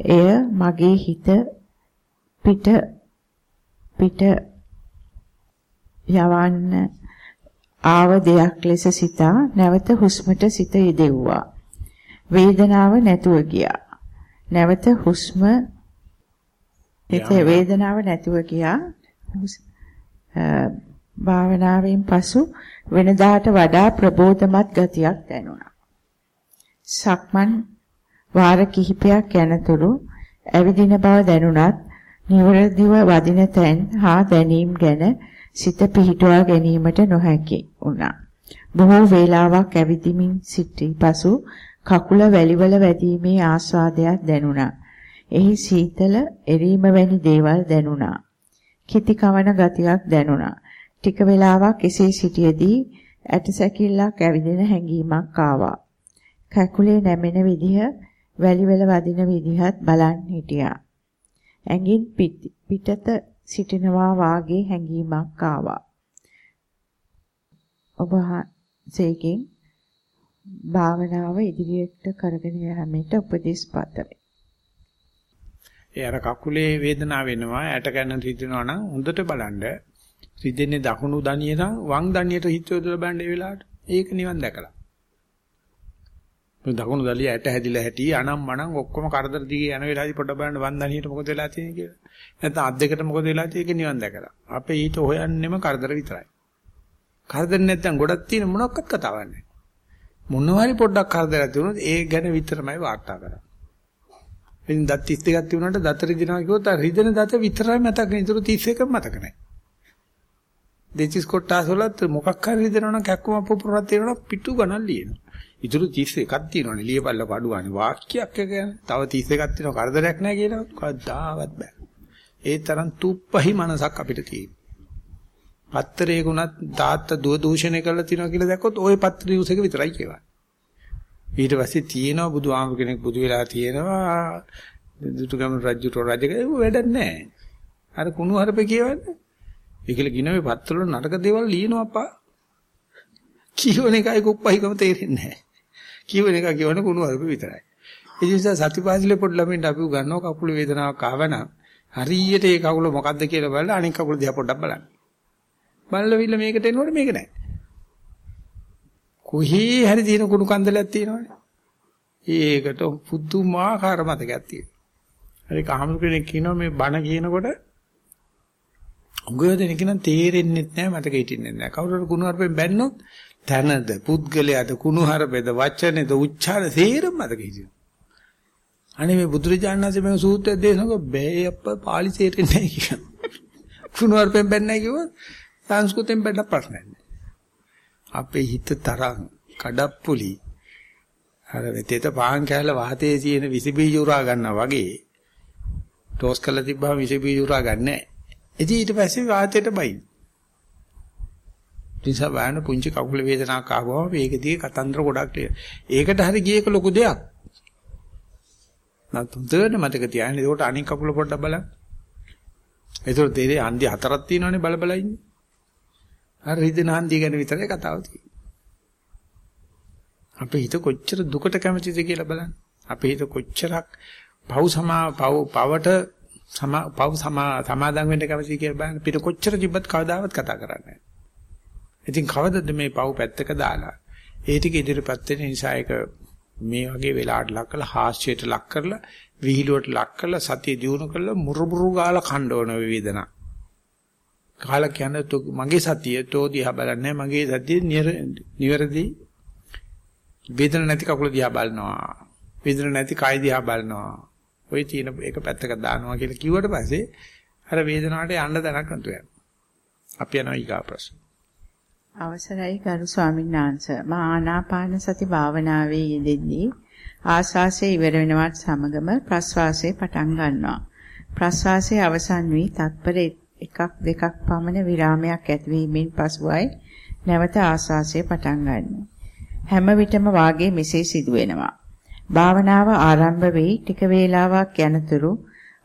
එය මගේ හිත පිට පිට යවන්න ආව දෙයක් ලෙස සිතා නැවත හුස්මට සිත යෙදෙව්වා. වේදනාව නැතුව ගියා. නැවත හුස්ම හිත වේදනාව නැතුව ගියා භාවනාවෙන් පසු වෙනදාට වඩා ප්‍රබෝධමත් ගතියක් දැනුණා. සක්මන් වාර කිහිපයක් යනතුරු ඇවිදින බව දැනුණත් නිවරදිව වදින තැන් හා දැනීම් ගැන සිත පිහිටුවා ගැනීමට නොහැකි වුණා. බොහෝ වේලාවක් ඇවිදිමින් සිටි පසු කකුල වැලිවල වැදීමේ ආස්වාදයක් දැනුණා. එහි සීතල එරීම වැනි දේවල් දැනුණා. කිති කවන ගතියක් දැනුණා. ටික වේලාවක් එසේ සිටියේදී ඇටසැකිල්ලක් ඇවිදින හැඟීමක් ආවා. කකුලේ නැමෙන විදිහ, වැලිවල වදින විදිහත් බලන් හිටියා. ඇඟින් පිටත සිටිනවා වාගේ හැඟීමක් ආවා. ඔබ සේකින් භාවනාව ඉදිරියට කරගෙන යාමට උපදෙස් පතමි. ඒ අර කකුලේ වේදනාව වෙනවා, ඇට ගන්න රිදෙනවා නම් හොඳට බලන්න රිදෙන්නේ දකුණු දණිය නම් වම් දණියට හිත යොදලා බලන්න ඒ වෙලාවට. ඒක නිවන් දැකලා. දකුණු දලිය ඇට හැදිලා හැටි අනම් මනම් ඔක්කොම කරදර දිගේ යන වෙලාවදී පොඩ්ඩක් බලන්න වම් දණියට මොකද වෙලා තියෙන්නේ කියලා. නැත්නම් අත් දෙකට මොකද වෙලා තියෙන්නේ ඒක නිවන් දැකලා. අපේ ඊට හොයන්නෙම කරදර විතරයි. කරදර නැත්නම් ගොඩක් තියෙන මොනක්වත් කතාවක් නැහැ. මොනවාරි පොඩ්ඩක් කරදරයක් තිබුණොත් ඒ ගැන විතරමයි වාර්තා කරන්නේ. ඉතින් දත් 32ක් තිබුණාට දත රිදෙනවා කිව්වොත් අර රිදෙන දත විතරයි මතක නේ. ඊටු 31ක් මතක නැහැ. දෙචිස් කොටස් වලත් මොකක් හරි දෙනවනම් කැක්කම පුපුරක් තියෙනවා පිටු ගණන් ලියනවා. ඉතුරු 31ක් තියෙනවනේ ලියපල්ල කඩුවානේ වාක්‍යයක් එක කියන්නේ. තව 31ක් තියෙනවා කරදරයක් නැහැ කියලා කවදාවත් බෑ. ඒ තරම් තුප්පහි මනසක් අපිට තියෙනවා. පත්තරේකුණත් තාත්තා දුව දූෂණය කරලා තියනවා කියලා දැක්කොත් ওই පත්‍ර නිවුස් එක විතරයි කියවන්නේ. ඊට පස්සේ තියෙනවා බුදු ආමර කෙනෙක් බුදු වෙලා තියෙනවා දුටුගම රජුට රජක වැඩක් නැහැ. අර කුණු හරපේ කියවන්නේ ඒකල කියන මේ පත්වල නරක දේවල් ලියනවා අප්පා. කියවන එකයි කුප්පයිකම තේරෙන්නේ නැහැ. කියවන එක කියවන කුණු අරප විතරයි. ඒ නිසා සතිපාසලේ පොඩි ළමින්ට අපි උගන්වනවා කකුල වේදනාවක් ආවනම් හරියට ඒ කකුල මොකද්ද කියලා බලලා අනික කකුල දිහා පොඩ්ඩක් බලන්න. බලලවිල්ල මේකට එනකොට මේක නැහැ. කොහේ හරි තියෙන කුණු කන්දලයක් තියෙනවනේ. ඒකට පුදුමාකාර මතකයක් තියෙනවා. හරි කහමුරු කෙනෙක් කියනවා මේ බණ කියනකොට උගව දෙනක නම් තේරෙන්නේ නැහැ මතක හිටින්නේ නැහැ. කවුරු හරි කුණු හරපෙන් බැන්නොත් තනද පුද්ගලයාද කුණු හරපෙද වචනේද උච්චාර තේරෙම මතක හිටිනවා. අනේ මේ බුදුරජාණන් වහන්සේ මේ සූත්‍රය දේශනක බෑ අප්ප පාලි තේරෙන්නේ නැහැ කියනවා. කුණු හරපෙන් බැන්නයි කිව්වොත් සංස්කෘතෙන් බැන්න ප්‍රශ්නයක් නැහැ. අපේ හිත තරම් කඩප්පුලි අර වෙතේත පාන් කෑල්ල වාතයේ තියෙන විස බීජ උරා ගන්නවා වගේ ටෝස් කරලා තිබ්බම විස බීජ උරා ගන්නෑ. ඉතින් ඊට පස්සේ වාතයට බයින්. නිසා බෑන පුංචි කකුල වේදනාවක් ආවම මේකදී කතන්දර ගොඩක් තියෙනවා. ඒකට හරි ගියේක ලොකු දෙයක්. නැත්නම් මතක තියාගන්න. ඒකට අනික් කකුල පොඩ්ඩක් බලන්න. ඒතර දෙරේ හන්දි හතරක් තියෙනවනේ බල බල ඉන්නේ. අර රිදෙන හන්දිය ගැන විතරයි කතාව තියෙන්නේ. අපේ හිත කොච්චර දුකට කැමතිද කියලා බලන්න. අපේ හිත කොච්චරක් පව් සමා පව් පවට සමා පව් සමා සමාදම් වෙන්න කැමතිද කියලා බලන්න. පිට කොච්චර තිබ්බත් කවදාවත් කතා කරන්නේ ඉතින් කවදද මේ පව් පැත්තක දාලා ඒ ටික ඉදිරියපත් වෙන නිසා ඒක මේ වගේ වෙලාවට ලක් කරලා හාස්‍යයට ලක් කරලා විහිළුවට ලක් කරලා සතිය දිනු කරලා මුරුමුරු ගාලා කණ්ඩවන වේදනා. කාලා කියන්නේ මගේ සතිය තෝ දිහා බලන්නේ මගේ සතිය නිවැරදි වේදන නැති කකුල දිහා බලනවා. වේදන නැති කය දිහා බලනවා. ඔය තියෙන එක පැත්තක දානවා කියලා කිව්වට පස්සේ අර වේදනාවට යන්න දැනක් නැතු යනවා. අපි යනවා ඊගා ප්‍රශ්න. අවසරයි ගරු ස්වාමීන් වහන්සේ මා ආනාපාන සති භාවනාවේ යෙදෙද්දී ආස්වාසය ඉවර වෙනවත් සමගම ප්‍රස්වාසය පටන් ගන්නවා. ප්‍රස්වාසයේ අවසන් වී තත්පර එකක් දෙකක් පමණ විරාමයක් ඇතිවීමෙන් පසුවයි නැවත ආස්වාසය පටන් ගන්නවා. හැම විටම වාගේ මෙසේ සිදුවෙනවා. භාවනාව ආරම්භ වෙයි ටික වේලාවක් යනතුරු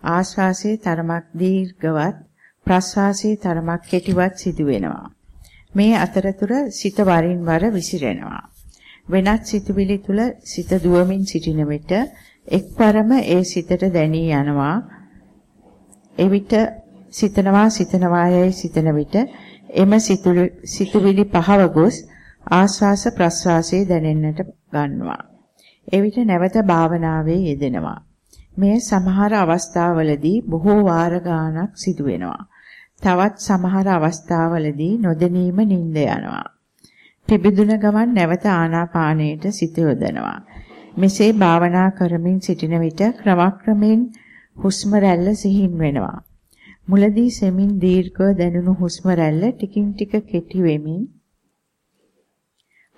ආශ්වාසයේ තරමක් දීර්ඝවත් ප්‍රශ්වාසයේ තරමක් කෙටිවත් සිදුවෙනවා. මේ අතරතුර සිත වරින් වර විසිරෙනවා. වෙනත් සිතුවිලි තුල සිත දුවමින් සිටින විට එක්වරම ඒ සිතට දැනී යනවා. එවිට සිතනවා සිතනවා යයි සිතන විට එම සිතුවිලි පහව ගොස් ආස්වාස ප්‍රස්වාසයේ දැනෙන්නට ගන්නවා. එවිට නැවත භාවනාවේ යෙදෙනවා. මේ සමහර අවස්ථාවලදී බොහෝ වාර ගාණක් සිදු වෙනවා. තවත් සමහර අවස්ථාවලදී නොදැනීම නිින්ද යනවා. පිබිදුන ගමන් නැවත ආනාපානයට සිත යොදනවා. මෙසේ භාවනා කරමින් සිටින විට ක්‍රමක්‍රමයෙන් හුස්ම රැල්ල සිහින් වෙනවා. මුලදී සෙමින් දීර්ඝව දැනුණු හුස්ම රැල්ල ටිකින් ටික කෙටි වෙමින්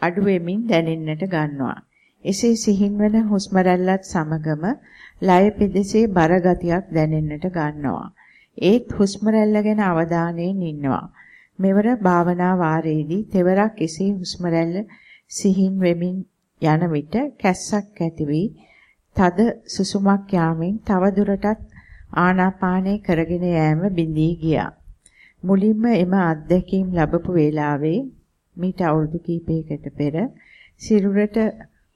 අඩු වෙමින් දැනෙන්නට ගන්නවා. එසේ සිහින් වන හුස්ම රැල්ලත් සමගම ලය පෙදෙසේ බර ගතියක් දැනෙන්නට ගන්නවා. ඒත් හුස්ම රැල්ල ගැන අවධානයෙන් ඉන්නවා. මෙවර භාවනා වාරයේදී තෙවරක් එසේ හුස්ම රැල්ල සිහින් වෙමින් යන විට කැස්සක් ඇති වී තද සුසුමක් යාමෙන් තව දුරටත් ආනාපානය කරගෙන යෑම බිඳී ගියා. මුලින්ම එම අත්දැකීම් ලැබපු වේලාවේ මීට අවුරුදු කිහිපයකට පෙර සිරුරට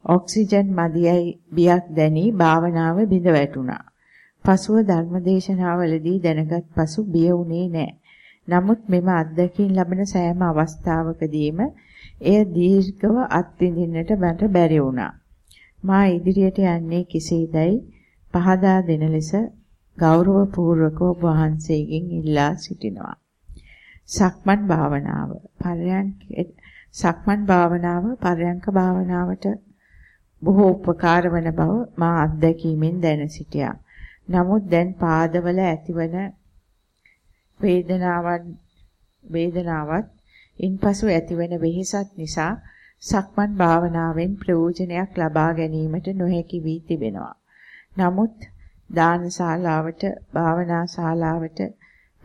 ඔක්සිජන් මදියයි බියක් දැනි භාවනාව බිඳ වැටුණා. පසුව ධර්මදේශනාවලදී දැනගත් පසු බිය වුණේ නැහැ. නමුත් මෙම අත්දැකීම් ලැබෙන සෑම අවස්ථාවකදීම එය දීර්ඝව අත්විඳින්නට මට බැරි වුණා. මා ඉදිරියට යන්නේ කෙසේදයි පහදා දෙන ලෙස ගෞරව පූර්වකව වහන්සේගෙන් ඉල්ලා සිටිනවා. සක්මන් භාවනාව පරයන්ක සක්මන් භාවනාව පරයන්ක භාවනාවට බොහෝ උපකාර වන බව මා අත්දැකීමෙන් දැන සිටියා. නමුත් දැන් පාදවල ඇතිවන වේදනාවන් වේදනාවත් ඉන්පසු ඇතිවන වෙහෙසත් නිසා සක්මන් භාවනාවෙන් ප්‍රයෝජනයක් ලබා ගැනීමට නොහැකි වී තිබෙනවා. නමුත් දානශාලාවට භාවනා ශාලාවට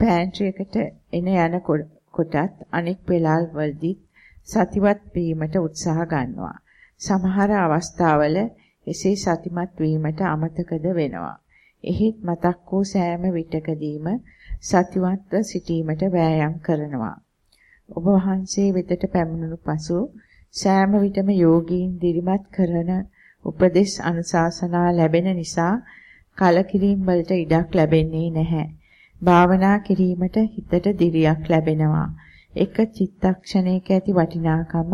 පෑන්ට්‍රි එකට එන යන කොටත් අනෙක් වෙලාල් වලදී සතිවත් වීමට උත්සාහ ගන්නවා. සමහර අවස්ථාවල එසේ සතිමත් වීමට අමතකද වෙනවා. එහෙත් මතක් වූ සෑම විටකදීම සතිවත්ව සිටීමට වෑයම් කරනවා. ඔබ වහන්සේ වෙතට පැමිණුණු පසු සෑම විටම යෝගීන් දිරිමත් කරන උපදෙස් අනුශාසනා ලැබෙන නිසා කලකිරීම වලට ඉඩක් ලැබෙන්නේ නැහැ. භාවනා කිරීමට හිතට දිරියක් ලැබෙනවා. එක චිත්තක්ෂණයක ඇති වටිනාකම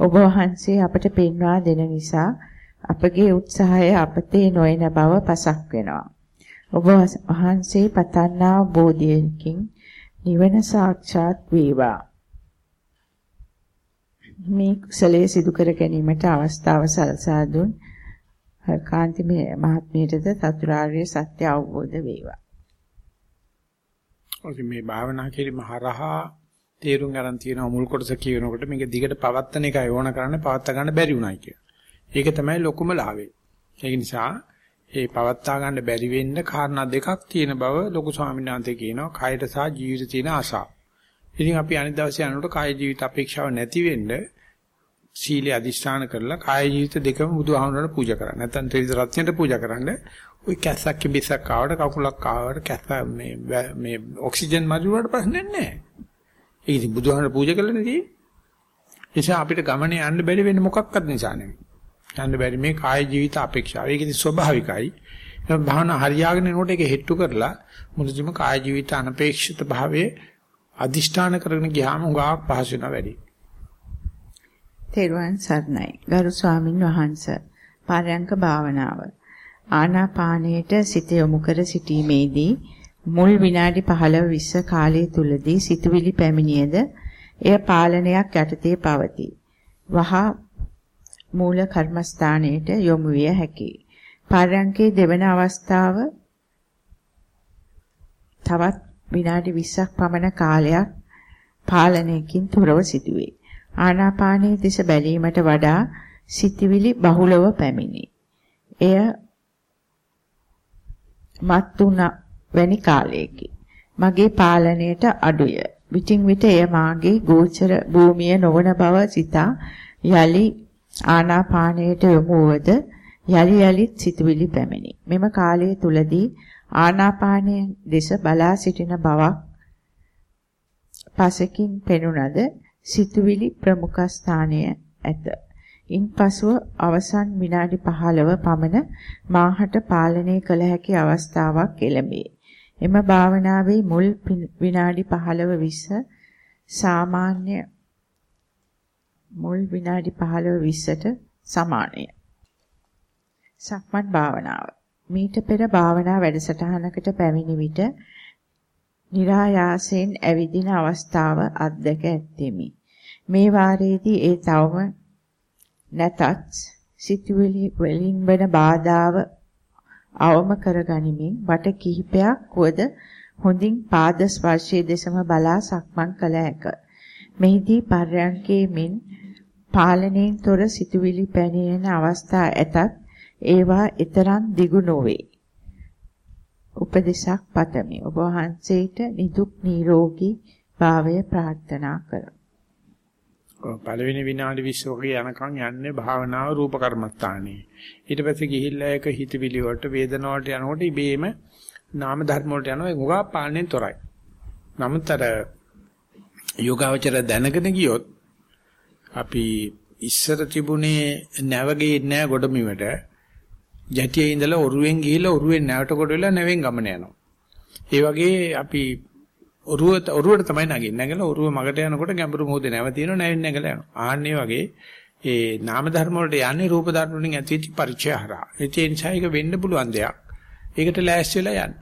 ඔබ වහන්සේ අපට පෙන්වා දෙන නිසා අපගේ උත්සාහය අපතේ නොයන බව පසක් වෙනවා. ඔබ වහන්සේ පතන්නා බෝධියකින් නිවන සාක්ෂාත් වේවා. මේ කුසලයේ සිදු කර ගැනීමට අවස්ථාව සලසා දුන් කාන්ති මහත්මියටද චතුරාර්ය සත්‍ය අවබෝධ වේවා. ඔකි මේ භාවනා කිරීම හරහා තේරුම් ගන්න තියෙන මුල් කොටස කියනකොට මේක දිගට පවත්තන එකයි ඕන කරන්නේ පවත්ත ගන්න බැරි උනායි කිය. ඒක තමයි ලොකුම ලාභය. ඒ නිසා ඒ පවත්තා ගන්න බැරි වෙන්න කාරණා දෙකක් තියෙන බව ලොකු ස්වාමීන් වහන්සේ කියනවා කයට සහ ජීවිතේ තියෙන ආශාව. ඉතින් අපි අනිත් දවසේ යනකොට කාය ජීවිත අපේක්ෂාව නැති වෙන්න සීලය අදිෂ්ඨාන කරලා කාය ජීවිත දෙකම බුදුහාමුදුරට පූජා කරන්න. නැත්නම් ත්‍රිවිධ රත්නයට පූජා කරන්න. ওই කැස්සක් කිඹිසක් ආවට කකුලක් ආවට කැස්ස මේ මේ ඔක්සිජන් මදි වලට ප්‍රශ්නයක් නැහැ. ඒක ඉතින් බුදුහාමුදුරට පූජා කළා නෙදී. නිසා අපිට ගමනේ යන්න බැරි වෙන්නේ මොකක්වත් නිසා නෙමෙයි. යන්න බැරි මේ කාය ජීවිත අපේක්ෂාව. ඒක ඉතින් ස්වභාවිකයි. ඒක භාවනා හරියාගෙන යනකොට ඒක හෙට්ටු කරලා මුලදිම කාය ජීවිත අනපේක්ෂිත භාවයේ අදිෂ්ඨාන කරගෙන ගියාම උගාවක් පහසු වෙනවා වැඩි. තෙරුවන් සරණයි. ගරු ස්වාමින් වහන්සේ. පාරයන්ක භාවනාව. ආනාපානයට සිත යොමු කර සිටීමේදී මුල් විනාඩි 15 20 කාලය තුලදී සිතුවිලි පැමිණියද එය පාලනයක් යටතේ පවතී. වහා මූල කර්මස්ථානයට යොමු විය හැකියි. පාරයන්කේ දෙවන අවස්ථාව තවත් විනාඩි 20ක් පමණ කාලයක් පාලනයකින් තොරව සිදුවේ. ආනාපානයේ දෙස බැලීමට වඩා සිතවිලි බහුලව පැමිණි. එය මත්තුණ වැනි කාලයකි. මගේ පාලනයට අඩුය. විටින් විට එය මාගේ ගෝචර භූමිය නොවන බව සිතා යලි ආනාපානයට යොමු වූද යලි යලිත් සිතුවිලි පැමිණි. මෙම කාලය තුලදී ආනාපානයේ දෙස බලා සිටින බවක් පසකින් පෙනුනද සිතුවිලි ප්‍රමුඛ ස්ථානය ඇත. ඉන්පසුව අවසන් විනාඩි 15 පමණ මාහට පාලනය කළ හැකි අවස්ථාවක් එළඹේ. එම භාවනාවේ මුල් විනාඩි 15 20 සාමාන්‍ය මුල් විනාඩි 15 20ට සමානය. සක්මන් භාවනාව. මීට පෙර භාවනා වැඩසටහනකට පැමිණි විට નિરાයාසයෙන් ඇවිදින අවස්ථාව අත්දැක ඇත්තෙමි. මේ වාරයේදී ඒ තවම නැතත් සිතුවිලි වලින් වන බාධාව අවම කරගනිමින් වට කිහිපයක් වද හොඳින් පාද ස්පර්ශයේ දෙසම බලා සක්මන් කළ හැක. මෙහිදී පර්යංකේ මින් පාලනයෙන් තොර සිතුවිලි පැනෙන අවස්ථා ඇතත් ඒවා ඊතරම් දිගු නොවේ. උපදේශක් පතමි. ඔබ වහන්සේට නිදුක් නිරෝගී භාවය ප්‍රාර්ථනා කරමි. පළවෙනි විනාඩි 20 වගේ යනකම් යන්නේ භාවනාව රූප කර්මස්ථානේ. ඊට පස්සේ ගිහිල්ලා ඒක හිතවිලි වලට වේදනාව වලට යනකොට ඉබේම නාම ධර්ම වලට යනවා ඒක උගා පාලනයෙන් තොරයි. නමුත් අර යෝගාවචර දැනගෙන ගියොත් අපි ඉස්සර තිබුණේ නැවගේ නෑ ගොඩමිවට ජැටියේ ඉඳලා ඔරුවෙන් ගිහිල්ලා ඔරුවෙන් නැවට කොට වෙලා නැවෙන් ගමන යනවා. ඒ වගේ අපි ඔරුව ඔරුවට තමයි නගින්නේ. නැගලා ඔරුව මගට යනකොට ගැඹුරු මොහොතේ නැව තියෙනවා නැවෙන් නැගලා යනවා. ආන්නේ වගේ ඒ නාම ධර්ම වලට යන්නේ රූප ධර්ම වලින් ඇතිවෙච්ච පරිචය හරහා. ඒ නිසා ඒක වෙන්න පුළුවන් දෙයක්. ඒකට ලෑස්ති වෙලා යන්න.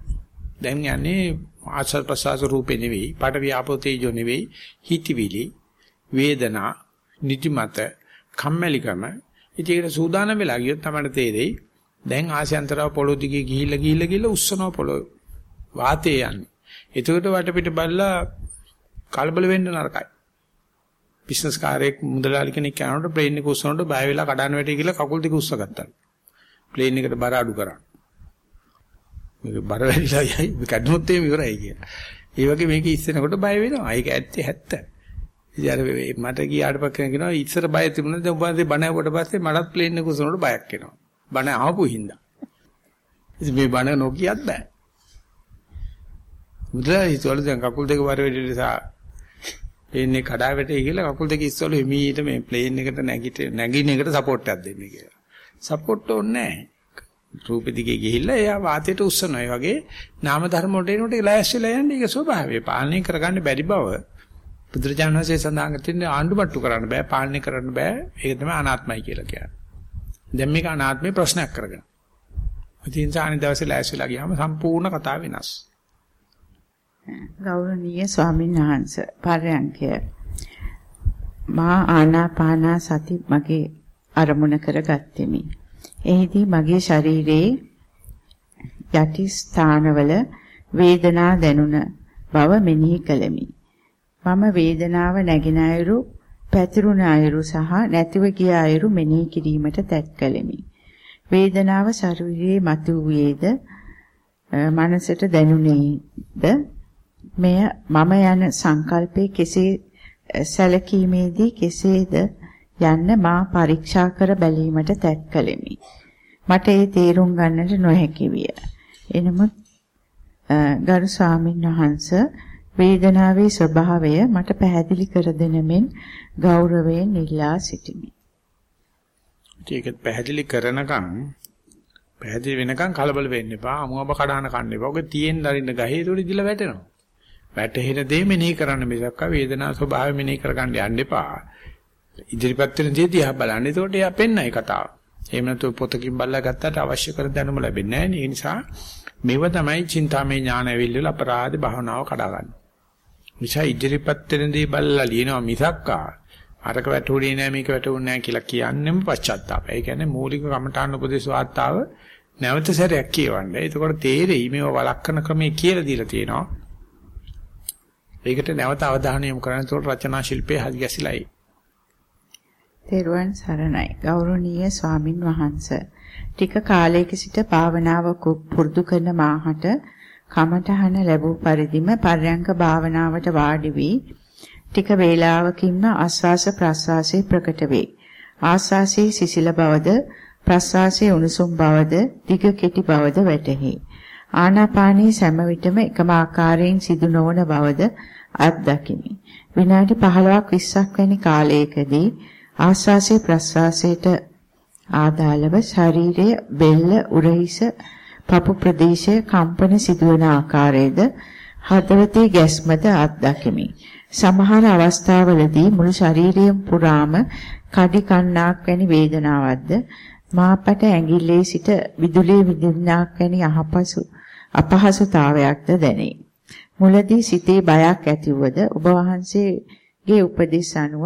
දැන් යන්නේ ආසල් ප්‍රසාස රූපේ නෙවෙයි, පාට වියාපෝ තේජෝ නෙවෙයි, හිතවිලි, වේදනා, නිදිමත, කම්මැලිකම. ඉතින් ඒකට සූදානම් වෙලා ගියොත් තමයි තේරෙයි. දැන් ආශයන්තරව පොළොව දිගේ ගිහිල්ලා ගිහිල්ලා ගිහිල්ලා උස්සනවා පොළොව. වාතේ යන්නේ. එතකොට වටපිට බලලා කලබල වෙන්න නරකයි. බිස්නස් කාර්යයක් මුදලාලි කෙනෙක් යනකොට ප්ලේන් එක උස්සනකොට බය වෙලා කඩන වැටේ කියලා කකුල් දෙක උස්ස ගත්තා. ප්ලේන් එකට බර අඩු කරා. මේක බර වැඩිලා යයි කඩනොත් එහෙම ඉවරයි කිය. ඒ වගේ මේක ඉස්සෙනකොට බය වෙනවා. ඒක ඇත්තේ 70. ඉතින් අර මට ගියාට පස්සේ කියනවා ඉස්සර බය තිබුණා දැන් උඹන්සේ බණ ඇහුවට පස්සේ මටත් ප්ලේන් එක උස්සනකොට බයක් එනවා. බණ ආපු හින්දා. ඉතින් මේ බණ නොකියත් බෑ. මුදලා හිතවල දැන් කකුල් දෙක වර වෙඩ නිසා ප්ලේන් එක කඩා වැටේ කියලා කකුල් දෙක ඉස්සවල එමීට මේ ප්ලේන් එකට නැගිට නැගින එකට සපෝට් එකක් දෙන්න කියලා. සපෝට් ඕනේ නැහැ. රූපෙ දිගේ ගිහිල්ලා එයා වාතයට උස්සනවා. ඒ වගේ නාම ධර්ම වලට එනකොට ලෑස්තිලා යන්නේ ඒක ස්වභාවය. පාලනය කරගන්න බැරි බව බුදුරජාණන් වහන්සේ සඳහන් කරන ආණ්ඩුමට්ටු කරන්න බෑ, පාලනය කරන්න බෑ. ඒක තමයි අනාත්මයි කියලා කියන්නේ. දැන් මේක අනාත්මේ ප්‍රශ්නයක් කරගෙන. ඉතින් සානි දවසේ ලෑස්තිලා ගියාම සම්පූර්ණ කතාව වෙනස්. ගෞරවනීය ස්වාමීන් වහන්සේ පරයන්කය මා ආනාපාන සති මගේ අරමුණ කරගත්තෙමි. එහිදී මගේ ශරීරයේ යටි ස්ථානවල වේදනා දැනුණ බව මෙනෙහි කළෙමි. මම වේදනාව නැගෙන අයුරු, පැතිරුණ අයුරු සහ නැතිව ගිය අයුරු මෙනෙහි කිරීමට තැත් කළෙමි. වේදනාව ශරීරයේ මතුවේද මනසට දැනුනේද මෙය මම යන සංකල්පයේ කෙසේ සැලකීමේදී කෙසේද යන්න මා පරීක්ෂා කර බැලීමට තැත් කළෙමි. මට ඒ තේරුම් ගන්නට නොහැකි විය. එනමුත් ගරු ස්වාමීන් වහන්ස වේදනාවේ ස්වභාවය මට පැහැදිලි කර දෙන මෙන් ගෞරවයෙන් ඉල්ලා සිටිමි. ඒක පැහැදිලි කරනකම් පැහැදිලි වෙනකම් කලබල වෙන්න එපා. අමුඹ කඩහන කන්න එපා. ඔක තියෙන් දරින්න ගහේ උඩ ඉදලා වැටෙනවා. වැටෙන දේ මෙනෙහි කරන්න මිසක් වේදනා ස්වභාවය මෙනෙහි කරගන්න යන්න එපා. ඉදිරිපත් වෙන දේ දිහා බලන්න. එතකොට එයා පෙන්නයි කතාව. එහෙම නැතු පොතකින් බලලා ගත්තට අවශ්‍ය කර දැනුම ලැබෙන්නේ නැහැ. ඒ නිසා මේව තමයි චින්තාමය ඥාන ඇවිල්ලා අපරාධ භාවනාව කඩාගන්නේ. නිසා ඉදිරිපත් වෙන දේ බලලා ලියනවා මිසක්කා අරක වැටුනේ නැහැ මේක වැටුනේ නැහැ කියලා කියන්නෙම පශ්චාත්තාපය. ඒ කියන්නේ මූලික කමඨාන උපදේශ වාර්තාව නැවත සැරයක් කියවන්න. එතකොට තේරෙයි මේව වළක්වන ක්‍රමයේ කියලා දීලා තියෙනවා. ඒකට නැවත අවධානය යොමු කරන්න. ඒතකොට රචනා ශිල්පයේ හරි ගැසිලායි. තෙරුවන් සරණයි. ගෞරවනීය ස්වාමින් වහන්සේ. ටික කාලයක සිට භාවනාව පුරුදු කරන මාහට කමඨහන ලැබූ පරිදිම පර්යංක භාවනාවට වාඩි වී ටික වේලාවකින්ම ආස්වාස ප්‍රස්වාසයේ ප්‍රකට වේ. ආස්වාසයේ සිසිල බවද ප්‍රස්වාසයේ උණුසුම් බවද දිග කෙටි බවද වැටහි. ආනාපානී සෑම විටම එකම ආකාරයෙන් සිදු නොවන බවද අත්දකිමි. විනාඩි 15ක් 20ක් වැනි කාලයකදී ආස්වාසයේ ප්‍රස්වාසයට ආදාළව ශරීරයේ බෙල්ල උරහිස පපු ප්‍රදේශයේ කම්පන සිදුවන ආකාරයේද හදවතේ ගැස්මද අත්දකිමි. සමහර අවස්ථාවලදී මුළු ශරීරයම පුරාම කඩි කන්නක් වැනි වේදනාවක්ද මාපට ඇඟිල්ලේ සිට විදුලිය විදුලිනාක් වැනි අහපසු අපහසුතාවයක්ද දැනේ. මුලදී සිතේ බයක් ඇතිවද ඔබ වහන්සේගේ උපදෙස් අනුව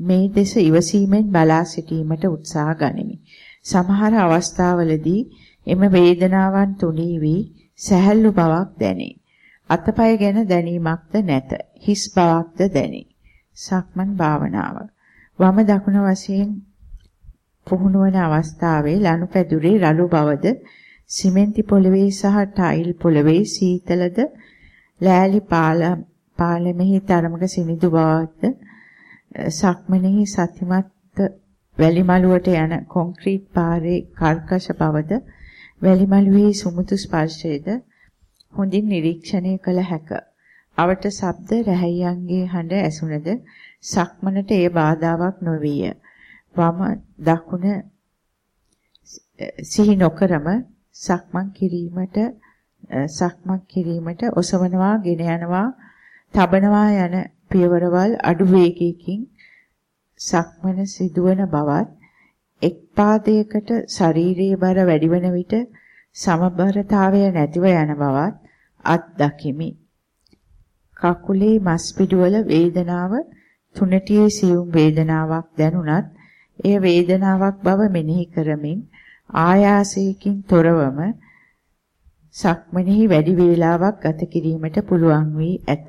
මේ දෙස ඉවසීමෙන් බලා සිටීමට උත්සාහ ගනිමි. සමහර අවස්ථාවලදී එම වේදනාවන් තුනී වී සැහැල්ලු බවක් දැනේ. අතපය ගැන දැනීමක්ද නැත. හිස් බවක්ද දැනේ. සක්මන් භාවනාව. වම දකුණ වශයෙන් පුහුණුවන අවස්ථාවේ ලනුපැදුරේ රළු බවද සිමෙන්ති පොළවේ සහ ටයිල් පොළවේ සීතලද ලෑලි පාලමෙහි තරමක සිනිඳු බවක්ද සක්මනේහි සතිමත් වැලිමලුවට යන කොන්ක්‍රීට් පාරේ කර්කශ බවද වැලිමලුවේ සුමුතු ස්පර්ශයේද හොඳින් නිරීක්ෂණය කළ හැක. අවට ශබ්ද රැහැයන්ගේ හඬ ඇසුනද සක්මනට එය බාධාවක් නොවිය. වම දකුණ සිහි නොකරම සක්මන් කිරීමට සක්මන් කිරීමට ඔසවනවා ගෙන යනවා තබනවා යන පියවරවල් අඩු වේගයකින් සක්මන සිදුවන බවත් එක් පාදයකට ශරීරයේ බර වැඩිවන විට සමබරතාවය නැතිව යන බවත් අත්දකිමි. කකුලේ මස් පිඩුවල වේදනාව තුනටියේ සියුම් වේදනාවක් දැනුණත් එය වේදනාවක් බව මෙනෙහි කරමින් ආයාසයකින් තොරවම සක්මනෙහි වැඩි වේලාවක් ගත කිරීමට පුළුවන් වී ඇත.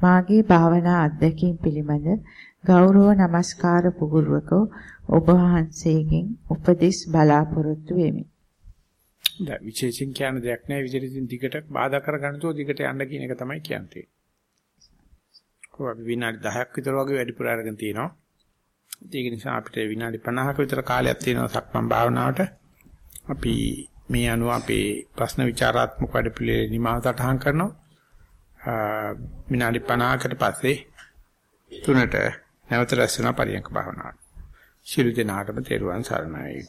මාගේ භාවනා අත්දැකීම් පිළිබඳ ගෞරව නමස්කාර පුහුරුවකෝ ඔබ වහන්සේගෙන් උපදෙස් බලාපොරොත්තු වෙමි. දැන් විශේෂයෙන් කියන දෙයක් නෑ විශේෂයෙන් දිගට බාධා කරගන්නතෝ දිගට යන්න කියන එක තමයි කියන්නේ. කොහොම අපි විනාඩි 10ක් විතර වගේ වැඩිපුර අරගෙන තිනවා. ඒක නිසා අපිට විනාඩි 50ක විතර කාලයක් තියෙනවා සක්මන් භාවනාවට. අපි මේ අනුව අපේ ප්‍රශ්න විචාරාත්මක වැඩපිළිවෙල නිමාව සටහන් කරනවා. විනාඩි 50කට පස්සේ තුනට නැවත රැස් වෙන පරියන්ක භාවනාව. ශිරු දිනාටම තෙරුවන් සරණයි.